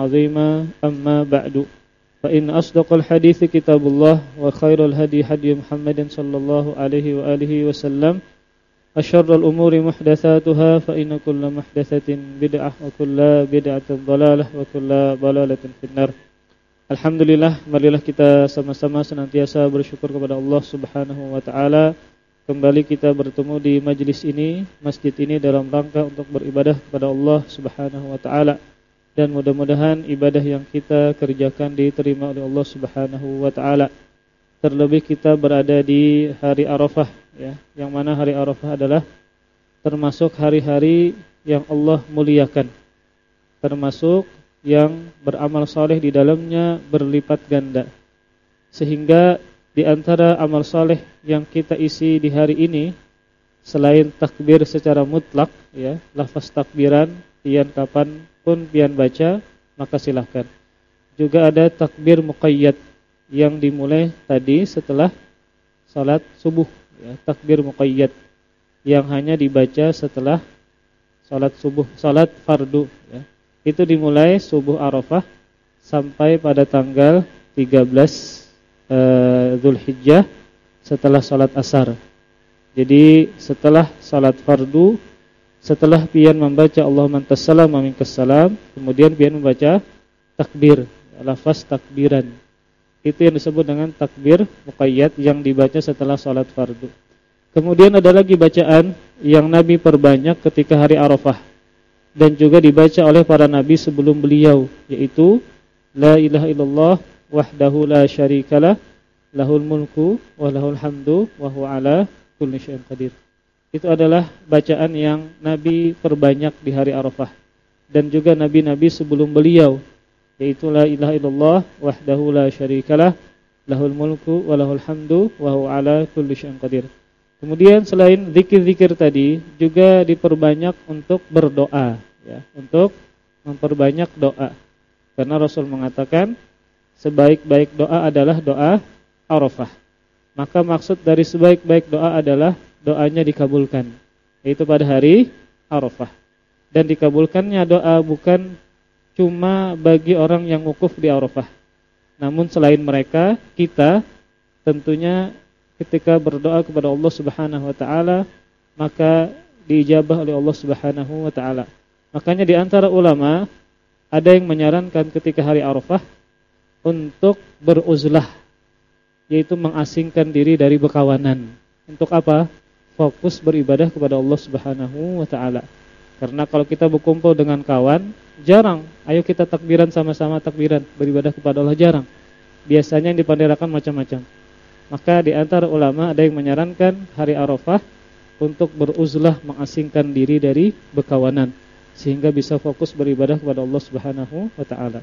عظيما أما بعد فإن أصدق الحديث كتاب الله وخير الهدي هدي محمد صلى الله عليه وآله وسلم أشر الأمور محدثاتها فإن كل محدثة بدعة وكل بدعة ضلالة وكل ضلالة في النار Alhamdulillah, marilah kita sama-sama senantiasa bersyukur kepada Allah Subhanahu wa taala. Kembali kita bertemu di majelis ini, masjid ini dalam rangka untuk beribadah kepada Allah Subhanahu wa taala. Dan mudah-mudahan ibadah yang kita kerjakan diterima oleh Allah Subhanahu wa taala. Terlebih kita berada di hari Arafah ya, yang mana hari Arafah adalah termasuk hari-hari yang Allah muliakan. Termasuk yang beramal soleh di dalamnya berlipat ganda. Sehingga di antara amal soleh yang kita isi di hari ini selain takbir secara mutlak ya, lafaz takbiran pian kapan pun pian baca maka silahkan. Juga ada takbir muqayyad yang dimulai tadi setelah salat subuh ya, takbir muqayyad yang hanya dibaca setelah salat subuh, salat fardu ya itu dimulai subuh Arafah sampai pada tanggal 13 uh, Zulhijjah setelah salat asar. Jadi setelah salat fardu, setelah pian membaca Allahumma antassalam wa minkassalam, kemudian pian membaca takbir, lafaz takbiran. Itu yang disebut dengan takbir muqayyad yang dibaca setelah salat fardu. Kemudian ada lagi bacaan yang Nabi perbanyak ketika hari Arafah dan juga dibaca oleh para nabi sebelum beliau yaitu la ilaha illallah wahdahu la syarikalah lahul mulku wa lahul hamdu wa ala kulli syai'in qadir. Itu adalah bacaan yang nabi perbanyak di hari Arafah dan juga nabi-nabi sebelum beliau yaitu la ilaha illallah wahdahu la syarikalah lahul mulku wa lahul hamdu wa huwa ala kulli syai'in qadir. Kemudian selain zikir-zikir tadi juga diperbanyak untuk berdoa ya, untuk memperbanyak doa. Karena Rasul mengatakan sebaik-baik doa adalah doa Arafah. Maka maksud dari sebaik-baik doa adalah doanya dikabulkan, yaitu pada hari Arafah. Dan dikabulkannya doa bukan cuma bagi orang yang wukuf di Arafah. Namun selain mereka, kita tentunya ketika berdoa kepada Allah Subhanahu wa taala maka diijabah oleh Allah Subhanahu wa taala. Makanya di antara ulama ada yang menyarankan ketika hari Arafah untuk beruzlah yaitu mengasingkan diri dari bekawanan. Untuk apa? Fokus beribadah kepada Allah Subhanahu wa taala. Karena kalau kita berkumpul dengan kawan, jarang. Ayo kita takbiran sama-sama takbiran, beribadah kepada Allah jarang. Biasanya yang dipandirakan macam-macam. Maka di antara ulama ada yang menyarankan hari Arafah untuk beruzlah mengasingkan diri dari bekawanan sehingga bisa fokus beribadah kepada Allah Subhanahu wa taala.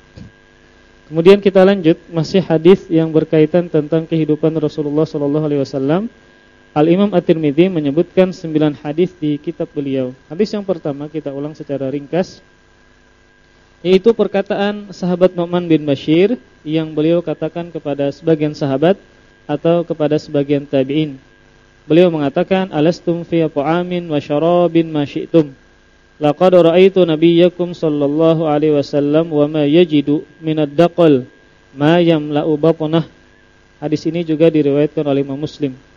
Kemudian kita lanjut masih hadis yang berkaitan tentang kehidupan Rasulullah sallallahu alaihi wasallam. Al-Imam At-Tirmizi menyebutkan 9 hadis di kitab beliau. Hadis yang pertama kita ulang secara ringkas yaitu perkataan sahabat Nu'man bin Bashir yang beliau katakan kepada sebagian sahabat atau kepada sebagian tabi'in. Beliau mengatakan alastum fi ta'amin wa syarabin ma syi'tum. Laqad ra'aitu nabiyyakum sallallahu alaihi wasallam wa ma yajidu min ad-daqal ma yamla'u batnah. Hadis ini juga diriwayatkan oleh Imam Muslim.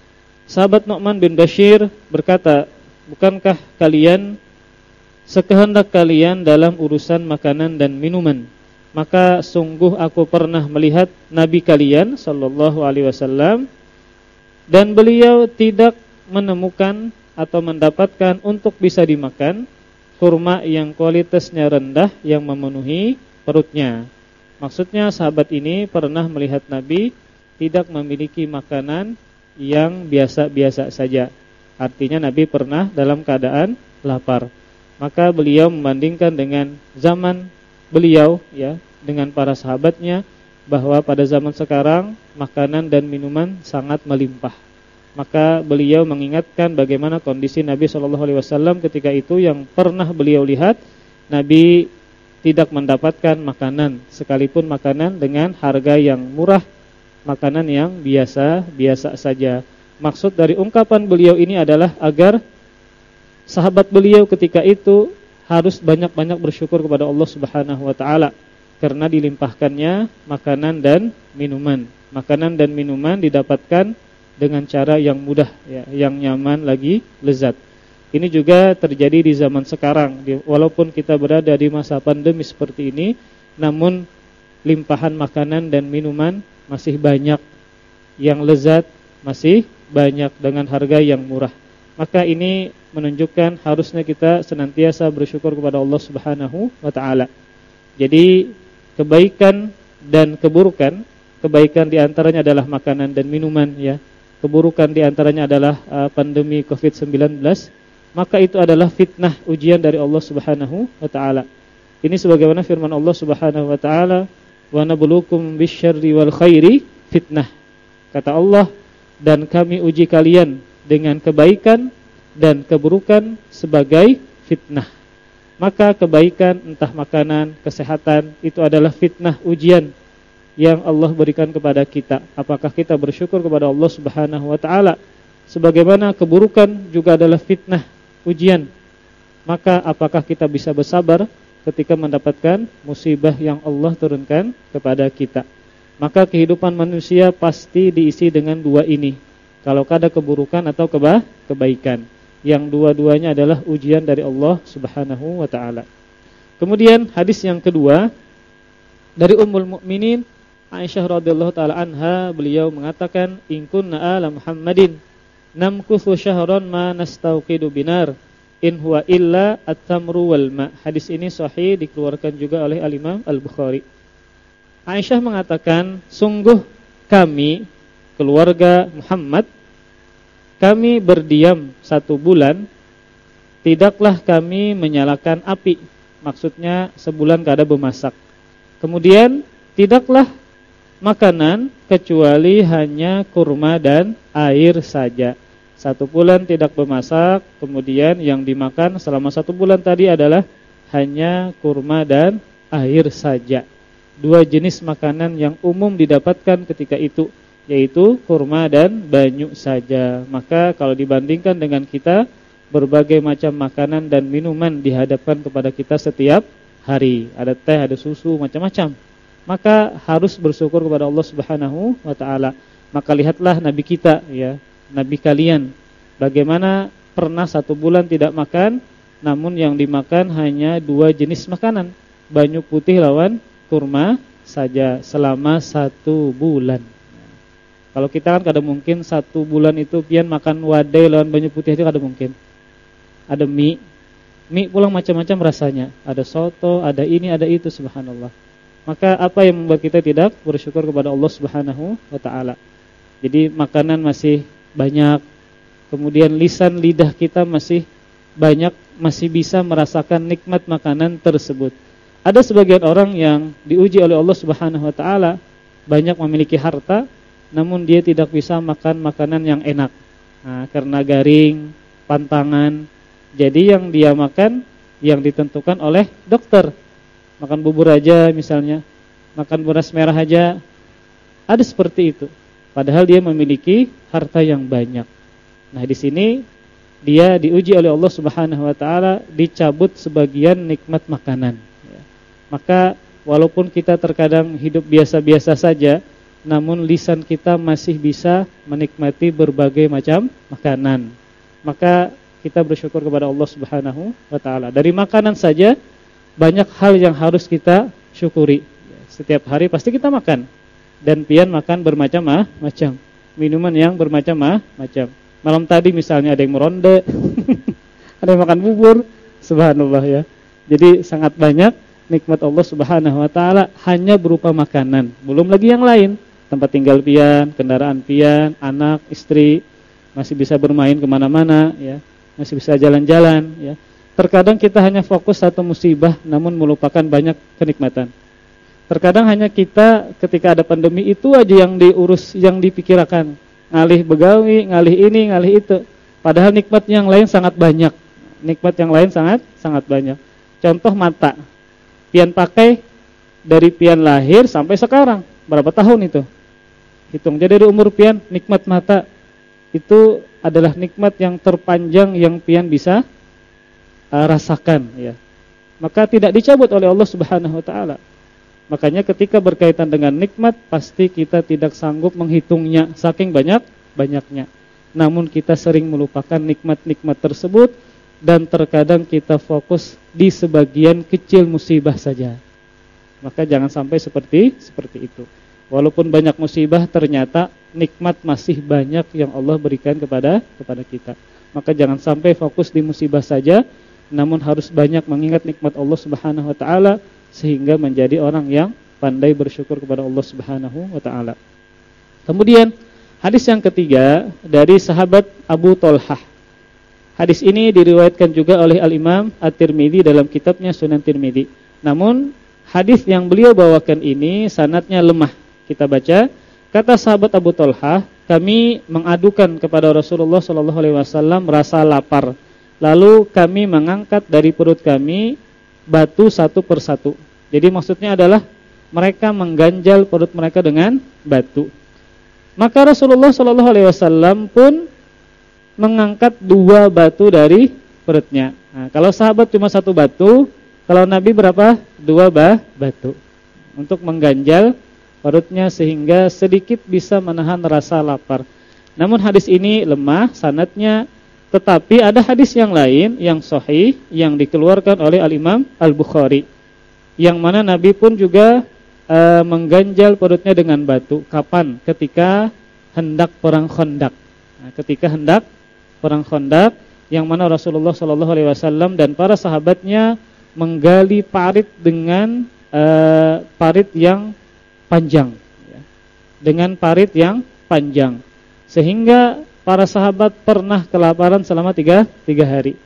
Sahabat Nu'man bin Bashir berkata, "Bukankah kalian sekehendak kalian dalam urusan makanan dan minuman maka sungguh aku pernah melihat nabi kalian sallallahu alaihi wasallam dan beliau tidak menemukan atau mendapatkan untuk bisa dimakan kurma yang kualitasnya rendah yang memenuhi perutnya. Maksudnya sahabat ini pernah melihat Nabi tidak memiliki makanan yang biasa-biasa saja. Artinya Nabi pernah dalam keadaan lapar. Maka beliau membandingkan dengan zaman beliau ya dengan para sahabatnya bahwa pada zaman sekarang makanan dan minuman sangat melimpah. Maka beliau mengingatkan bagaimana kondisi Nabi Wasallam ketika itu yang pernah beliau lihat Nabi tidak mendapatkan makanan sekalipun makanan dengan harga yang murah, makanan yang biasa-biasa saja. Maksud dari ungkapan beliau ini adalah agar sahabat beliau ketika itu harus banyak-banyak bersyukur kepada Allah Subhanahu wa taala karena dilimpahkannya makanan dan minuman. Makanan dan minuman didapatkan dengan cara yang mudah ya, yang nyaman lagi lezat. Ini juga terjadi di zaman sekarang. Walaupun kita berada di masa pandemi seperti ini, namun limpahan makanan dan minuman masih banyak yang lezat, masih banyak dengan harga yang murah. Maka ini menunjukkan harusnya kita senantiasa bersyukur kepada Allah Subhanahu wa taala. Jadi kebaikan dan keburukan, kebaikan di antaranya adalah makanan dan minuman ya. Keburukan di antaranya adalah uh, pandemi Covid-19, maka itu adalah fitnah ujian dari Allah Subhanahu wa taala. Ini sebagaimana firman Allah Subhanahu wa taala, "Wa nabluukum bisyarri wal khairi fitnah." Kata Allah, "Dan kami uji kalian dengan kebaikan dan keburukan sebagai fitnah." Maka kebaikan entah makanan, kesehatan itu adalah fitnah ujian yang Allah berikan kepada kita. Apakah kita bersyukur kepada Allah Subhanahu wa taala? Sebagaimana keburukan juga adalah fitnah ujian. Maka apakah kita bisa bersabar ketika mendapatkan musibah yang Allah turunkan kepada kita? Maka kehidupan manusia pasti diisi dengan dua ini. Kalau ada keburukan atau keba kebaikan yang dua-duanya adalah ujian dari Allah Subhanahu wa taala. Kemudian hadis yang kedua dari Ummul Mukminin Aisyah radhiyallahu taala anha beliau mengatakan in kunna ala Muhammadin namkuthu syahran ma nastauqidu binar in huwa illa at-tamru wal ma. Hadis ini sahih dikeluarkan juga oleh Al-Imam Al-Bukhari. Aisyah mengatakan sungguh kami keluarga Muhammad kami berdiam satu bulan, tidaklah kami menyalakan api. Maksudnya sebulan kada memasak. Kemudian tidaklah makanan kecuali hanya kurma dan air saja. Satu bulan tidak memasak, kemudian yang dimakan selama satu bulan tadi adalah hanya kurma dan air saja. Dua jenis makanan yang umum didapatkan ketika itu yaitu kurma dan banyu saja. Maka kalau dibandingkan dengan kita berbagai macam makanan dan minuman dihadapkan kepada kita setiap hari. Ada teh, ada susu, macam-macam. Maka harus bersyukur kepada Allah Subhanahu wa taala. Maka lihatlah nabi kita ya, nabi kalian bagaimana pernah satu bulan tidak makan namun yang dimakan hanya dua jenis makanan, banyu putih lawan kurma saja selama satu bulan. Kalau kita kan kada mungkin satu bulan itu pian makan wadai lawan banyu putih itu kada mungkin. Ada mie, mie pulang macam-macam rasanya. Ada soto, ada ini, ada itu subhanallah. Maka apa yang membuat kita tidak bersyukur kepada Allah Subhanahu wa taala? Jadi makanan masih banyak, kemudian lisan lidah kita masih banyak masih bisa merasakan nikmat makanan tersebut. Ada sebagian orang yang diuji oleh Allah Subhanahu wa taala banyak memiliki harta namun dia tidak bisa makan makanan yang enak nah, karena garing, pantangan. Jadi yang dia makan yang ditentukan oleh dokter. Makan bubur aja misalnya, makan beras merah aja. Ada seperti itu. Padahal dia memiliki harta yang banyak. Nah, di sini dia diuji oleh Allah Subhanahu wa taala dicabut sebagian nikmat makanan. Ya. Maka walaupun kita terkadang hidup biasa-biasa saja, namun lisan kita masih bisa menikmati berbagai macam makanan. Maka kita bersyukur kepada Allah Subhanahu wa taala. Dari makanan saja banyak hal yang harus kita syukuri Setiap hari pasti kita makan. Dan pian makan bermacam-macam. Minuman yang bermacam-macam. Malam tadi misalnya ada yang meronde, ada yang makan bubur, subhanallah ya. Jadi sangat banyak nikmat Allah Subhanahu wa taala hanya berupa makanan, belum lagi yang lain. Tempat tinggal pian, kendaraan pian, anak, istri, masih bisa bermain ke mana mana ya, masih bisa jalan-jalan ya. Terkadang kita hanya fokus satu musibah namun melupakan banyak kenikmatan. Terkadang hanya kita ketika ada pandemi itu aja yang diurus, yang dipikirkan. Ngalih begawi, ngalih ini, ngalih itu. Padahal nikmat yang lain sangat banyak. Nikmat yang lain sangat sangat banyak. Contoh mata. Pian pakai dari pian lahir sampai sekarang. Berapa tahun itu? Hitung. Jadi dari umur pian nikmat mata itu adalah nikmat yang terpanjang yang pian bisa uh, rasakan ya. Maka tidak dicabut oleh Allah Subhanahu wa taala. Makanya ketika berkaitan dengan nikmat pasti kita tidak sanggup menghitungnya saking banyak-banyaknya. Namun kita sering melupakan nikmat-nikmat tersebut dan terkadang kita fokus di sebagian kecil musibah saja. Maka jangan sampai seperti seperti itu. Walaupun banyak musibah ternyata nikmat masih banyak yang Allah berikan kepada kepada kita. Maka jangan sampai fokus di musibah saja namun harus banyak mengingat nikmat Allah Subhanahu wa taala sehingga menjadi orang yang pandai bersyukur kepada Allah Subhanahu wa taala. Kemudian hadis yang ketiga dari sahabat Abu Tolhah. Hadis ini diriwayatkan juga oleh Al-Imam At-Tirmidzi dalam kitabnya Sunan Tirmidzi. Namun hadis yang beliau bawakan ini sanatnya lemah. Kita baca, kata sahabat Abu Tolhah, kami mengadukan kepada Rasulullah sallallahu alaihi wasallam rasa lapar. Lalu kami mengangkat dari perut kami batu satu persatu. Jadi maksudnya adalah mereka mengganjal perut mereka dengan batu. Maka Rasulullah Shallallahu Alaihi Wasallam pun mengangkat dua batu dari perutnya. Nah, kalau sahabat cuma satu batu, kalau Nabi berapa? Dua bah batu untuk mengganjal perutnya sehingga sedikit bisa menahan rasa lapar. Namun hadis ini lemah sanatnya tetapi ada hadis yang lain yang sahih yang dikeluarkan oleh Al-Imam Al-Bukhari. Yang mana Nabi pun juga e, mengganjal perutnya dengan batu. Kapan? Ketika hendak perang Khandaq. Nah, ketika hendak perang Khandaq yang mana Rasulullah Shallallahu alaihi wasallam dan para sahabatnya menggali parit dengan e, parit yang panjang. Dengan parit yang panjang. Sehingga para sahabat pernah kelaparan selama tiga, tiga hari.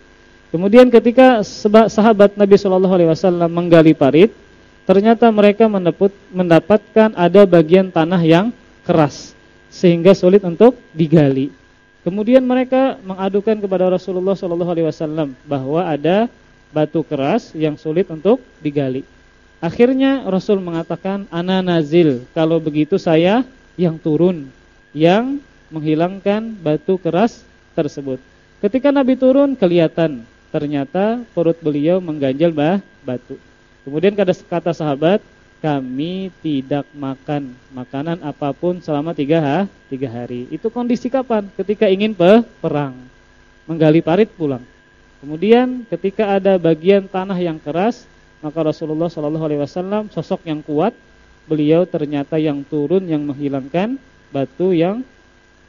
Kemudian ketika sahabat Nabi Shallallahu Alaihi Wasallam menggali parit, ternyata mereka mendapatkan ada bagian tanah yang keras sehingga sulit untuk digali. Kemudian mereka mengadukan kepada Rasulullah Shallallahu Alaihi Wasallam bahwa ada batu keras yang sulit untuk digali. Akhirnya Rasul mengatakan, "Ana nazil, kalau begitu saya yang turun, yang menghilangkan batu keras tersebut. Ketika Nabi turun kelihatan ternyata perut beliau mengganjal bah batu. Kemudian kata, kata sahabat, kami tidak makan makanan apa pun selama tiga, ha, tiga hari. Itu kondisi kapan? Ketika ingin pe, perang, menggali parit pulang. Kemudian ketika ada bagian tanah yang keras, maka Rasulullah Shallallahu Alaihi Wasallam sosok yang kuat, beliau ternyata yang turun yang menghilangkan batu yang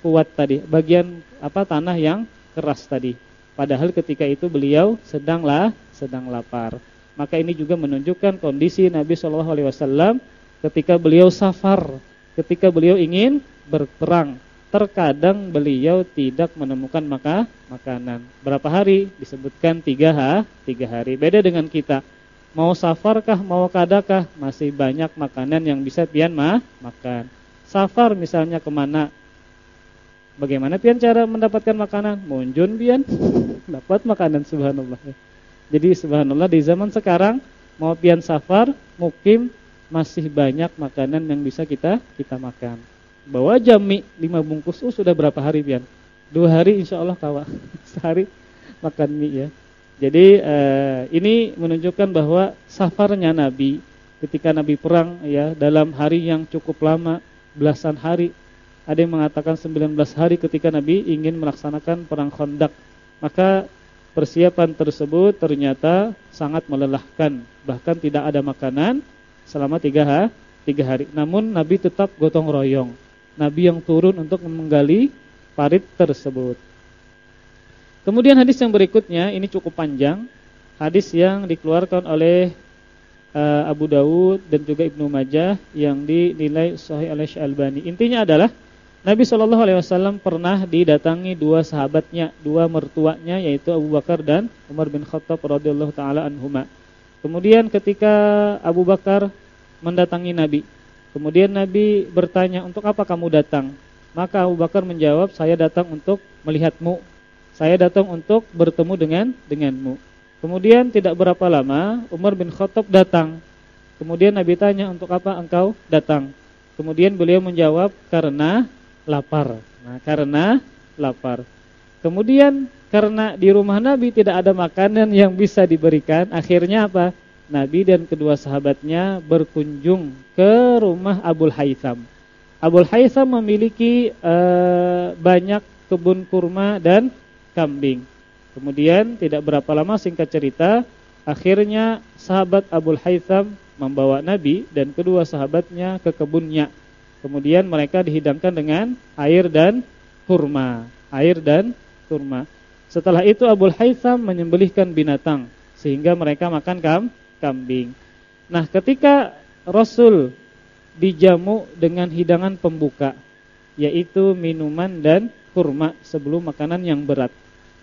kuat tadi, bagian apa tanah yang keras tadi. Padahal ketika itu beliau sedanglah sedang lapar. Maka ini juga menunjukkan kondisi Nabi Shallallahu alaihi wasallam ketika beliau safar, ketika beliau ingin berperang. Terkadang beliau tidak menemukan maka makanan. Berapa hari? Disebutkan tiga, ha, tiga hari. Beda dengan kita. Mau safarkah, mau kadakah, masih banyak makanan yang bisa pian mah makan. Safar misalnya ke mana? Bagaimana pian cara mendapatkan makanan? Munjun pian dapat makanan subhanallah. Jadi subhanallah di zaman sekarang mau pian safar, mukim masih banyak makanan yang bisa kita kita makan. Bawa jami lima bungkus oh, sudah berapa hari pian? Dua hari insya Allah kawa. Sehari makan mie ya. Jadi eh, ini menunjukkan bahwa safarnya Nabi ketika Nabi perang ya dalam hari yang cukup lama belasan hari ada yang mengatakan 19 hari ketika Nabi ingin melaksanakan perang Khandaq. Maka persiapan tersebut ternyata sangat melelahkan. Bahkan tidak ada makanan selama tiga, ha, tiga hari. Namun Nabi tetap gotong royong. Nabi yang turun untuk menggali parit tersebut. Kemudian hadis yang berikutnya ini cukup panjang. Hadis yang dikeluarkan oleh uh, Abu Dawud dan juga Ibnu Majah yang dinilai sahih oleh Syalbani. Intinya adalah Nabi Shallallahu Alaihi Wasallam pernah didatangi dua sahabatnya, dua mertuanya yaitu Abu Bakar dan Umar bin Khattab radhiyallahu taala anhuma. Kemudian ketika Abu Bakar mendatangi Nabi, kemudian Nabi bertanya, "Untuk apa kamu datang?" Maka Abu Bakar menjawab, "Saya datang untuk melihatmu. Saya datang untuk bertemu dengan denganmu." Kemudian tidak berapa lama Umar bin Khattab datang. Kemudian Nabi tanya, "Untuk apa engkau datang?" Kemudian beliau menjawab, "Karena lapar. Nah, karena lapar. Kemudian karena di rumah Nabi tidak ada makanan yang bisa diberikan, akhirnya apa? Nabi dan kedua sahabatnya berkunjung ke rumah Abul Haytham. Abul Haytham memiliki uh, banyak kebun kurma dan kambing. Kemudian tidak berapa lama singkat cerita, akhirnya sahabat Abul Haytham membawa Nabi dan kedua sahabatnya ke kebunnya Kemudian mereka dihidangkan dengan air dan kurma, air dan kurma. Setelah itu Abu Haytham menyembelihkan binatang sehingga mereka makan kam, kambing. Nah, ketika Rasul dijamu dengan hidangan pembuka yaitu minuman dan kurma sebelum makanan yang berat.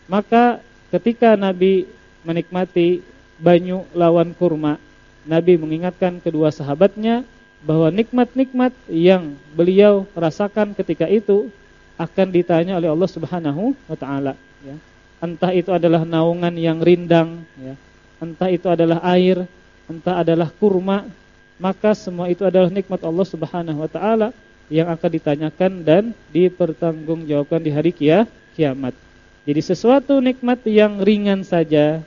Maka ketika Nabi menikmati banyu lawan kurma, Nabi mengingatkan kedua sahabatnya bahwa nikmat-nikmat yang beliau rasakan ketika itu akan ditanya oleh Allah Subhanahu wa taala ya. Entah itu adalah naungan yang rindang ya. Entah itu adalah air, entah adalah kurma, maka semua itu adalah nikmat Allah Subhanahu wa taala yang akan ditanyakan dan dipertanggungjawabkan di hari kia, kiamat. Jadi sesuatu nikmat yang ringan saja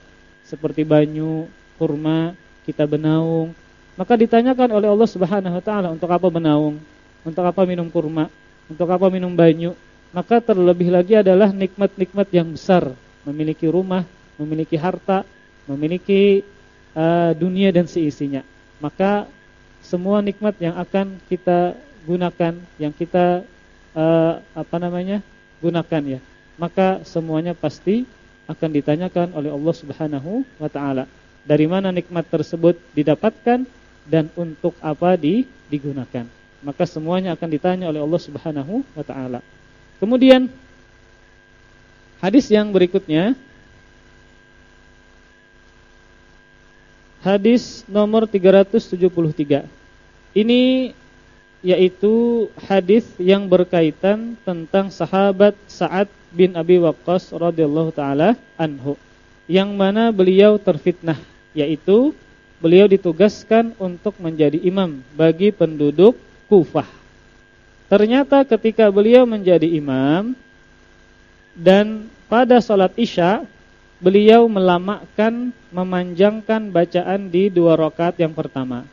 seperti banyu, kurma, kita benaung, maka ditanyakan oleh Allah Subhanahu wa taala untuk apa menaung, untuk apa minum kurma, untuk apa minum banyu. Maka terlebih lagi adalah nikmat-nikmat yang besar, memiliki rumah, memiliki harta, memiliki uh, dunia dan seisinya. Maka semua nikmat yang akan kita gunakan, yang kita uh, apa namanya? gunakan ya. Maka semuanya pasti akan ditanyakan oleh Allah Subhanahu wa taala. Dari mana nikmat tersebut didapatkan? Dan untuk apa di, digunakan. Maka semuanya akan ditanya oleh Allah Subhanahu wa taala. Kemudian hadis yang berikutnya Hadis nomor 373. Ini yaitu hadis yang berkaitan tentang sahabat Sa'ad bin Abi Waqqas radhiyallahu taala anhu yang mana beliau terfitnah yaitu beliau ditugaskan untuk menjadi imam bagi penduduk Kufah. Ternyata ketika beliau menjadi imam dan pada sholat isya beliau melamakan memanjangkan bacaan di dua rakaat yang pertama.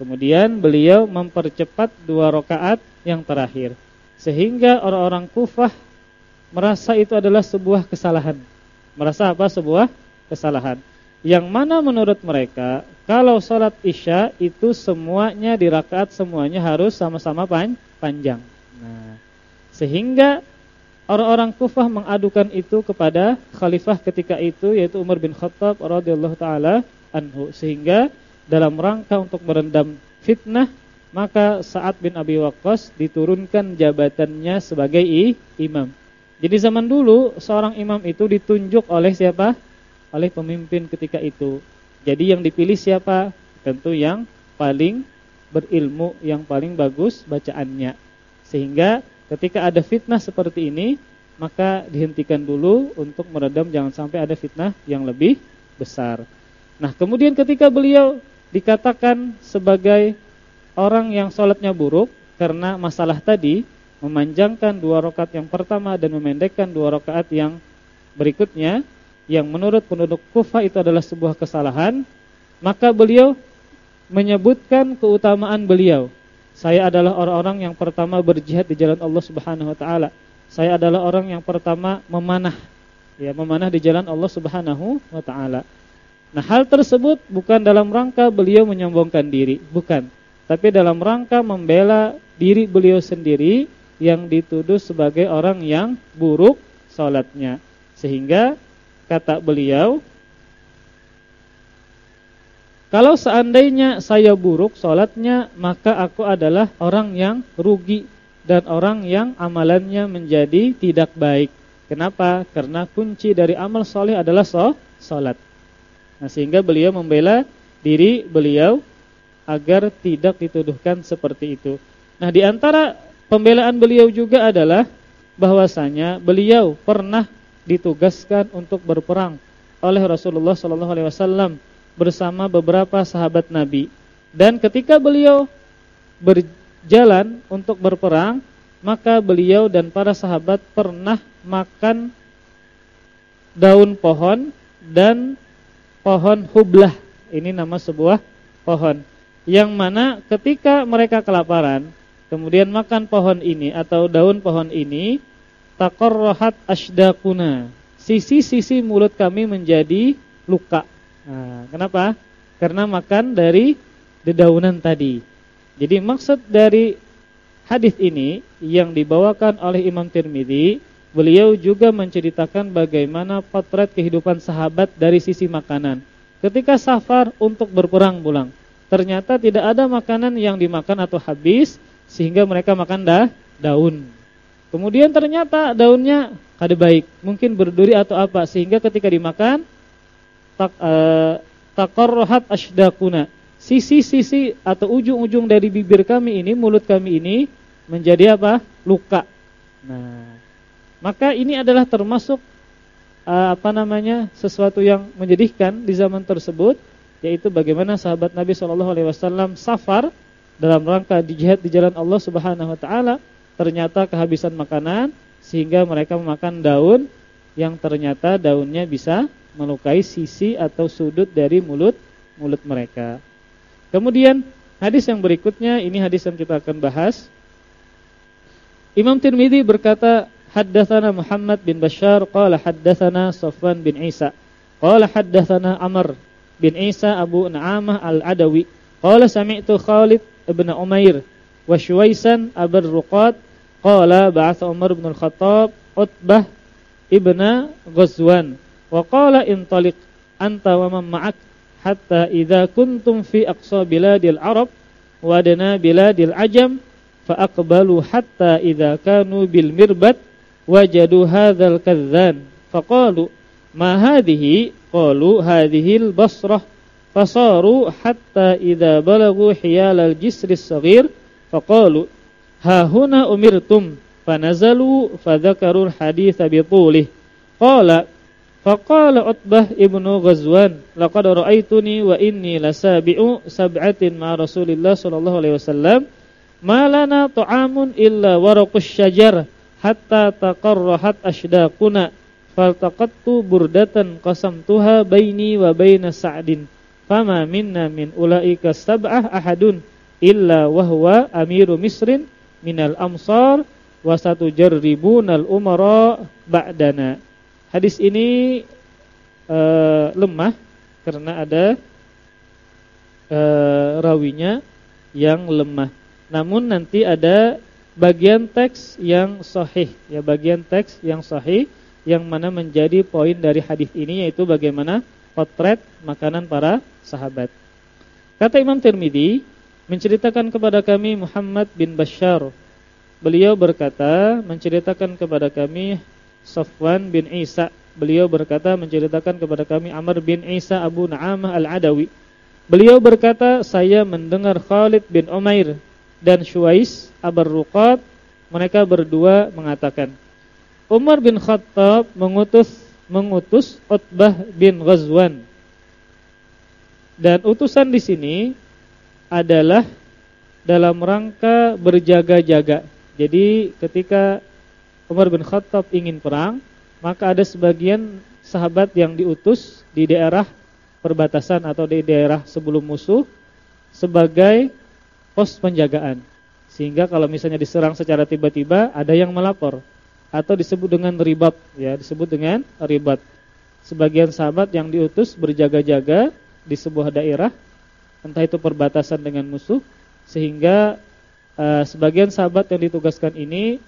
Kemudian beliau mempercepat dua rakaat yang terakhir. Sehingga orang-orang Kufah merasa itu adalah sebuah kesalahan. Merasa apa? Sebuah kesalahan. Yang mana menurut mereka kalau sholat isya itu semuanya di rakaat semuanya harus sama-sama pan panjang. Nah, sehingga orang-orang Kufah mengadukan itu kepada khalifah ketika itu yaitu Umar bin Khattab radhiyallahu taala anhu sehingga dalam rangka untuk merendam fitnah maka saat bin Abi Waqqas diturunkan jabatannya sebagai imam. Jadi zaman dulu seorang imam itu ditunjuk oleh siapa? Oleh pemimpin ketika itu. Jadi yang dipilih siapa? Tentu yang paling berilmu, yang paling bagus bacaannya. Sehingga ketika ada fitnah seperti ini, maka dihentikan dulu untuk meredam jangan sampai ada fitnah yang lebih besar. Nah, kemudian ketika beliau dikatakan sebagai orang yang sholatnya buruk karena masalah tadi memanjangkan dua rakaat yang pertama dan memendekkan dua rakaat yang berikutnya, yang menurut penduduk Kufah itu adalah sebuah kesalahan, maka beliau menyebutkan keutamaan beliau. Saya adalah orang-orang yang pertama berjihad di jalan Allah Subhanahu wa taala. Saya adalah orang yang pertama memanah ya, memanah di jalan Allah Subhanahu wa taala. Nah, hal tersebut bukan dalam rangka beliau menyombongkan diri, bukan. tapi dalam rangka membela diri beliau sendiri yang dituduh sebagai orang yang buruk salatnya. Sehingga kata beliau, kalau seandainya saya buruk salatnya, maka aku adalah orang yang rugi dan orang yang amalannya menjadi tidak baik. Kenapa? Karena kunci dari amal soleh adalah so, salat. Nah, sehingga beliau membela diri beliau agar tidak dituduhkan seperti itu. Nah, di antara pembelaan beliau juga adalah bahwasanya beliau pernah ditugaskan untuk berperang oleh Rasulullah sallallahu alaihi wasallam bersama beberapa sahabat Nabi. Dan ketika beliau berjalan untuk berperang, maka beliau dan para sahabat pernah makan daun pohon dan pohon hublah. Ini nama sebuah pohon. Yang mana ketika mereka kelaparan, kemudian makan pohon ini atau daun pohon ini, taqarrahat ashdaquna. Sisi-sisi mulut kami menjadi luka. Nah, kenapa? Karena makan dari dedaunan tadi. Jadi maksud dari hadis ini yang dibawakan oleh Imam Tirmidzi Beliau juga menceritakan bagaimana potret kehidupan sahabat dari sisi makanan. Ketika safar untuk berperang pulang, ternyata tidak ada makanan yang dimakan atau habis sehingga mereka makan dah daun. Kemudian ternyata daunnya kada baik, mungkin berduri atau apa sehingga ketika dimakan tak uh, taqarrahat ashdaquna. Sisi-sisi atau ujung-ujung dari bibir kami ini, mulut kami ini menjadi apa? luka. Nah, maka ini adalah termasuk uh, apa namanya sesuatu yang menyedihkan di zaman tersebut, yaitu bagaimana sahabat Nabi Shallallahu Alaihi Wasallam safar dalam rangka di jihad di jalan Allah Subhanahu Wa Taala, ternyata kehabisan makanan sehingga mereka memakan daun yang ternyata daunnya bisa melukai sisi atau sudut dari mulut mulut mereka. Kemudian hadis yang berikutnya ini hadis yang kita akan bahas. Imam Tirmidzi berkata haddatsana Muhammad bin Bashar qala haddatsana Safwan bin Isa qala haddatsana Amr bin Isa Abu Na'amah Al-Adawi qala sami'tu Khalid ibn Umair wa Shuwaisan Abar Ruqat Qala ba'asa Umar bin Al-Khattab Utbah ibna Ghazwan wa qala intaliq anta wa man ma'ak hatta ida kuntum fi aqsa biladil Arab wadena bila biladil Ajam fa aqbalu hatta ida kanu bil mirbat wajadu hadzal kadzdhan faqalu ma hadihi? Qalu hadhihi al basrah fasaru hatta ida balagu hiyal jisri jisr as-saghir faqalu ha huna umirtum fanazalu fadzakarul hadits bi tulih qala faqala utbah ibnu ghazwan laqad ra'aituni wa inni lasabi'u sab'atin ma rasulillah sallallahu alaihi wasallam. Ma lana ta'amun illa waraqus syajar hatta taqarrahat ashdaquna. Faltaqattu burdatan qasamtuha baini wa baina sa'din. Fama minna min ulaika sab'ah ahadun illa wahwa amiru misrin minal amsar wa satujarribunal umara ba'dana hadis ini uh, lemah karena ada uh, rawinya yang lemah namun nanti ada bagian teks yang sahih ya bagian teks yang sahih yang mana menjadi poin dari hadis ini yaitu bagaimana potret makanan para sahabat. Kata Imam Tirmidzi menceritakan kepada kami Muhammad bin Bashar. Beliau berkata menceritakan kepada kami Safwan bin Isa. Beliau berkata menceritakan kepada kami Amr bin Isa Abu Na'amah Al-Adawi. Beliau berkata saya mendengar Khalid bin Umair dan Shuwais Abar Ruqat mereka berdua mengatakan Umar bin Khattab mengutus mengutus Utbah bin Ghazwan dan utusan di sini adalah dalam rangka berjaga-jaga. Jadi ketika Umar bin Khattab ingin perang, maka ada sebagian sahabat yang diutus di daerah perbatasan atau di daerah sebelum musuh sebagai pos penjagaan. Sehingga kalau misalnya diserang secara tiba-tiba ada yang melapor atau disebut dengan ribat ya, disebut dengan ribat. Sebagian sahabat yang diutus berjaga-jaga di sebuah daerah entah itu perbatasan dengan musuh sehingga uh, sebagian sahabat yang ditugaskan ini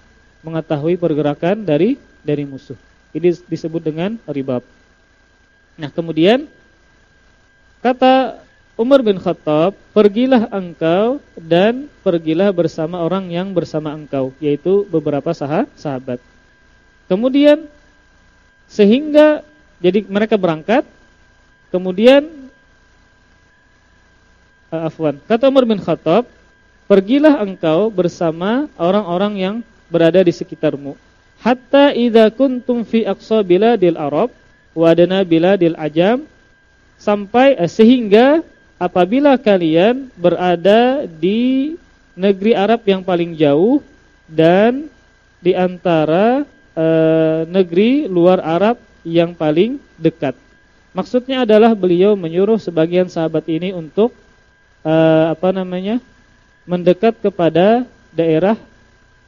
mengetahui pergerakan dari dari musuh. Ini disebut dengan ribab. Nah, kemudian kata Umar bin Khattab, "Pergilah engkau dan pergilah bersama orang yang bersama engkau," yaitu beberapa sahabat. Kemudian sehingga jadi mereka berangkat, kemudian afwan. Kata Umar bin Khattab, "Pergilah engkau bersama orang-orang yang berada di sekitarmu. Hatta idza kuntum fi aqsa biladil Arab wa adna biladil Ajam" sampai eh, sehingga apabila kalian berada di negeri Arab yang paling jauh dan di antara eh, negeri luar Arab yang paling dekat. Maksudnya adalah beliau menyuruh sebagian sahabat ini untuk uh, apa namanya? mendekat kepada daerah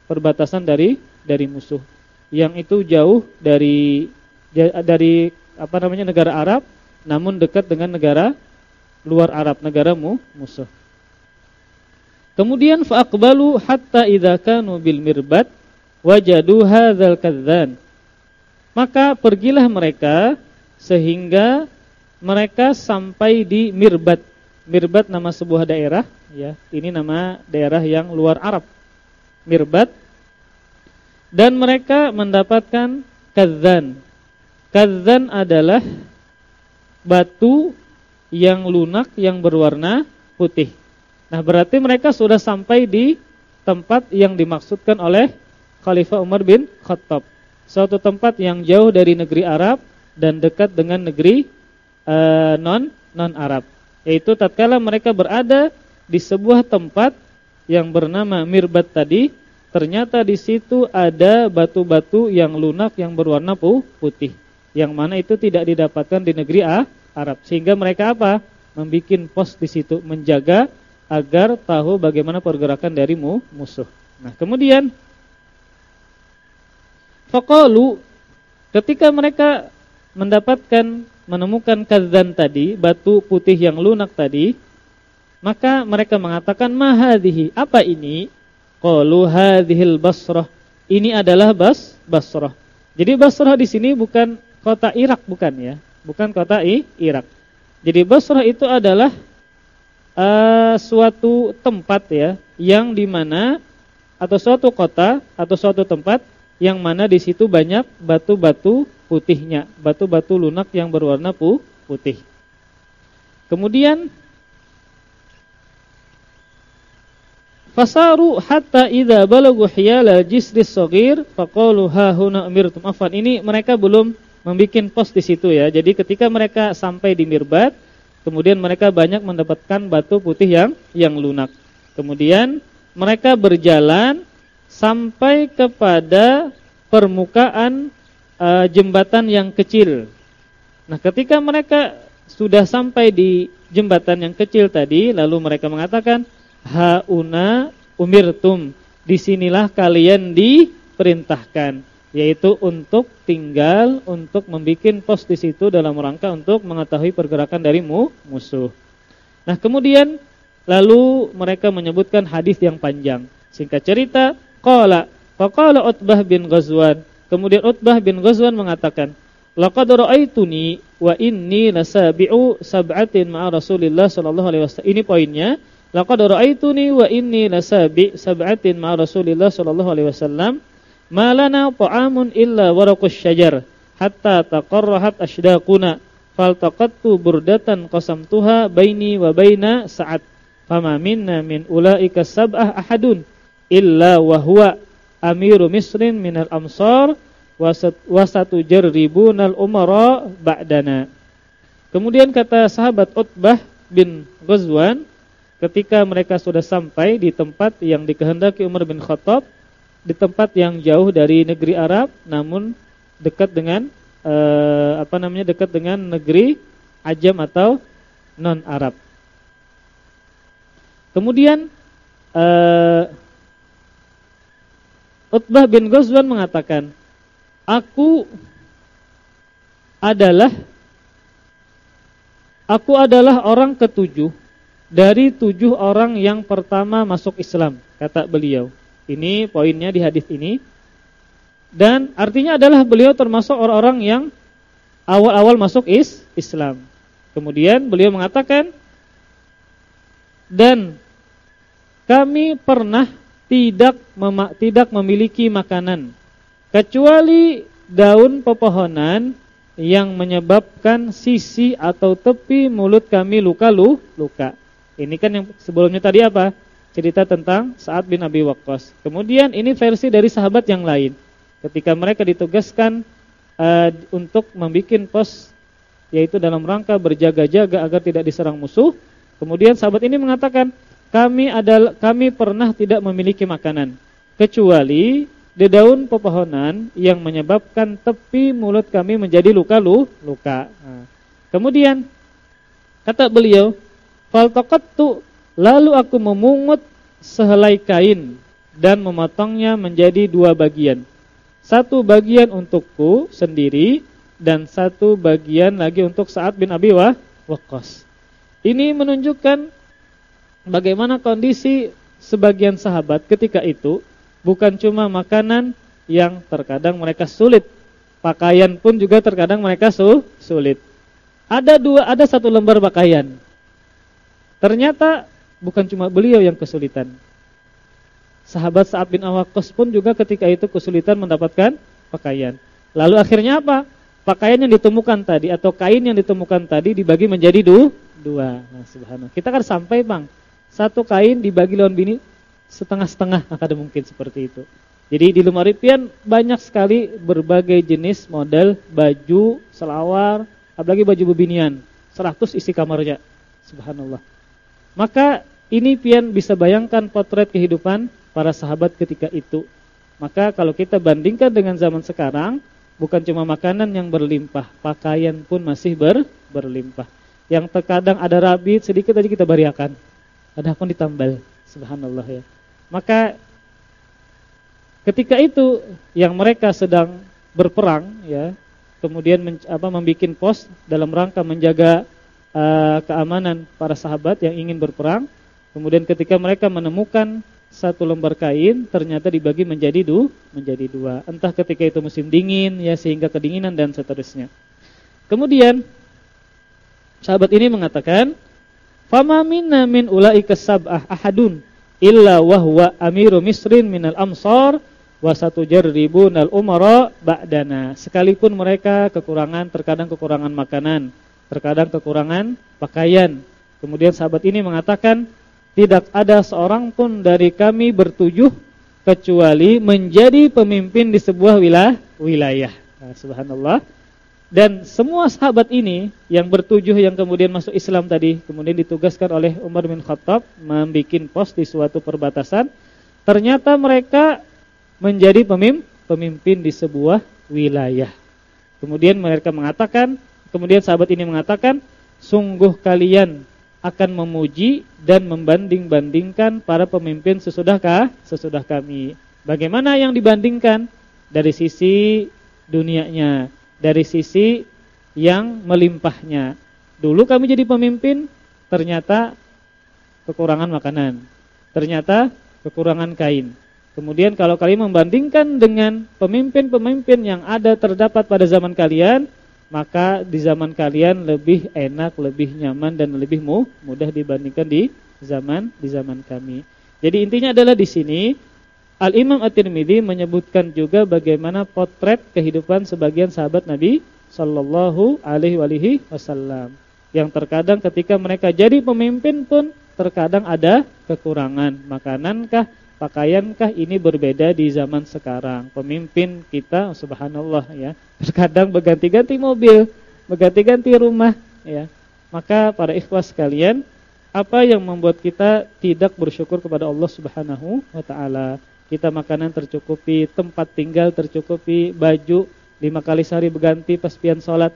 perbatasan dari dari musuh. Yang itu jauh dari dari apa namanya negara Arab namun dekat dengan negara luar Arab, negaramu musuh. Kemudian faqbalu hatta idza mirbat wajadu hadzal kadzan. Maka pergilah mereka sehingga mereka sampai di Mirbat. Mirbat nama sebuah daerah, ya. Ini nama daerah yang luar Arab. Mirbat. Dan mereka mendapatkan kadzan. Kadzan adalah batu yang lunak yang berwarna putih. Nah, berarti mereka sudah sampai di tempat yang dimaksudkan oleh Khalifah Umar bin Khattab. Suatu tempat yang jauh dari negeri Arab dan dekat dengan negeri uh, non non Arab yaitu tatkala mereka berada di sebuah tempat yang bernama Mirbat tadi, ternyata di situ ada batu-batu yang lunak yang berwarna putih, yang mana itu tidak didapatkan di negeri ah, Arab. Sehingga mereka apa? Membikin pos di situ, menjaga agar tahu bagaimana pergerakan dari musuh. Nah, kemudian faqalu ketika mereka mendapatkan menemukan kadzan tadi, batu putih yang lunak tadi, maka mereka mengatakan mahadhihi, apa ini? Qalu hadhil Basrah. Ini adalah Bas Basrah. Jadi Basrah di sini bukan kota Irak bukan ya, bukan kota I, Irak. Jadi Basrah itu adalah uh, suatu tempat ya yang di mana atau suatu kota atau suatu tempat yang mana di situ banyak batu-batu putihnya, batu-batu lunak yang berwarna putih. Kemudian Fasaru hatta idza balagu hiyala jisris saghir faqalu ha huna umirtum afan. Ini mereka belum membuat pos di situ ya. Jadi ketika mereka sampai di Mirbat, kemudian mereka banyak mendapatkan batu putih yang yang lunak. Kemudian mereka berjalan sampai kepada permukaan uh, jembatan yang kecil. Nah, ketika mereka sudah sampai di jembatan yang kecil tadi, lalu mereka mengatakan, "Hauna umirtum." Di sinilah kalian diperintahkan, yaitu untuk tinggal, untuk membuat pos di situ dalam rangka untuk mengetahui pergerakan dari musuh. Nah, kemudian lalu mereka menyebutkan hadis yang panjang. Singkat cerita, qala faqala Utbah bin Ghazwan Kemudian Utbah bin Ghazwan mengatakan, "Laqad ra'aituni wa inni lasabi'u sab'atin ma'a Rasulillah sallallahu alaihi wasallam." Ini poinnya. Laqad ra'aituni wa inni lasabi' sab'atin ma'a Rasulillah sallallahu alaihi wasallam. Ma lana ta'amun illa waraqus syajar hatta taqarrahat ashdaquna faltaqattu burdatan qasamtuha baini wa baina Sa'ad. Fama minna min ulaika sab'ah ahadun illa wa huwa amiru misrin minal amsar wasatu jarribunal umara ba'dana. Kemudian kata sahabat Utbah bin Ghazwan ketika mereka sudah sampai di tempat yang dikehendaki Umar bin Khattab di tempat yang jauh dari negeri Arab namun dekat dengan eh, apa namanya dekat dengan negeri Ajam atau non Arab. Kemudian eh, Utbah bin Ghazwan mengatakan, "Aku adalah aku adalah orang ketujuh dari tujuh orang yang pertama masuk Islam, kata beliau. Ini poinnya di hadis ini. Dan artinya adalah beliau termasuk orang-orang yang awal-awal masuk is Islam. Kemudian beliau mengatakan dan kami pernah tidak mema tidak memiliki makanan kecuali daun pepohonan yang menyebabkan sisi atau tepi mulut kami luka-luka. Ini kan yang sebelumnya tadi apa? Cerita tentang Sa'ad bin Abi Waqqas. Kemudian ini versi dari sahabat yang lain. Ketika mereka ditugaskan uh, untuk membuat pos yaitu dalam rangka berjaga-jaga agar tidak diserang musuh. Kemudian sahabat ini mengatakan, "Kami adalah kami pernah tidak memiliki makanan kecuali daun pepohonan yang menyebabkan tepi mulut kami menjadi luka-luka." Nah, kemudian kata beliau, Faltaqattu lalu aku memungut sehelai kain dan memotongnya menjadi dua bagian. Satu bagian untukku sendiri dan satu bagian lagi untuk Sa'ad bin Abi Waqqas. Ini menunjukkan bagaimana kondisi sebagian sahabat ketika itu bukan cuma makanan yang terkadang mereka sulit, pakaian pun juga terkadang mereka sulit. Ada dua, ada satu lembar pakaian Ternyata bukan cuma beliau yang kesulitan. Sahabat Sa'ad bin Awaqqas pun juga ketika itu kesulitan mendapatkan pakaian. Lalu akhirnya apa? Pakaian yang ditemukan tadi atau kain yang ditemukan tadi dibagi menjadi du, dua. Nah, subhanallah. Kita kan sampai, Bang. Satu kain dibagi lawan bini setengah-setengah akan mungkin seperti itu. Jadi di lemari pian banyak sekali berbagai jenis model baju, selawar, apalagi baju bebinian. 100 isi kamarnya. Subhanallah. Maka ini pian bisa bayangkan potret kehidupan para sahabat ketika itu. Maka kalau kita bandingkan dengan zaman sekarang, bukan cuma makanan yang berlimpah, pakaian pun masih ber, berlimpah. Yang terkadang ada rabit sedikit aja kita bariakan. Ada pun ditambal. Subhanallah ya. Maka ketika itu yang mereka sedang berperang ya, kemudian men, apa membikin pos dalam rangka menjaga uh, keamanan para sahabat yang ingin berperang. Kemudian ketika mereka menemukan satu lembar kain ternyata dibagi menjadi du, menjadi dua. Entah ketika itu musim dingin ya sehingga kedinginan dan seterusnya. Kemudian sahabat ini mengatakan, "Fama minna min ulaika sab'ah ahadun illa wahwa amiru misrin minal amsar wa satujarribunal umara ba'dana." Sekalipun mereka kekurangan terkadang kekurangan makanan, terkadang kekurangan pakaian. Kemudian sahabat ini mengatakan, tidak ada seorang pun dari kami bertujuh kecuali menjadi pemimpin di sebuah wilayah. wilayah. Nah, subhanallah. Dan semua sahabat ini yang bertujuh yang kemudian masuk Islam tadi, kemudian ditugaskan oleh Umar bin Khattab membuat pos di suatu perbatasan, ternyata mereka menjadi pemimpin di sebuah wilayah. Kemudian mereka mengatakan, Kemudian sahabat ini mengatakan, sungguh kalian akan memuji dan membanding-bandingkan para pemimpin sesudahkah? Sesudah kami. Bagaimana yang dibandingkan? Dari sisi dunianya, dari sisi yang melimpahnya. Dulu kami jadi pemimpin, ternyata kekurangan makanan. Ternyata kekurangan kain. Kemudian kalau kalian membandingkan dengan pemimpin-pemimpin yang ada terdapat pada zaman kalian, maka di zaman kalian lebih enak, lebih nyaman dan lebih mudah dibandingkan di zaman di zaman kami. Jadi intinya adalah di sini Al Imam At-Tirmidzi menyebutkan juga bagaimana potret kehidupan sebagian sahabat Nabi sallallahu alaihi wasallam yang terkadang ketika mereka jadi pemimpin pun terkadang ada kekurangan makanankah pakaiankah ini berbeda di zaman sekarang? Pemimpin kita subhanallah ya, terkadang berganti-ganti mobil, berganti-ganti rumah ya. Maka para ikhwas sekalian, apa yang membuat kita tidak bersyukur kepada Allah Subhanahu wa taala? Kita makanan tercukupi, tempat tinggal tercukupi, baju lima kali sehari berganti pas pian salat.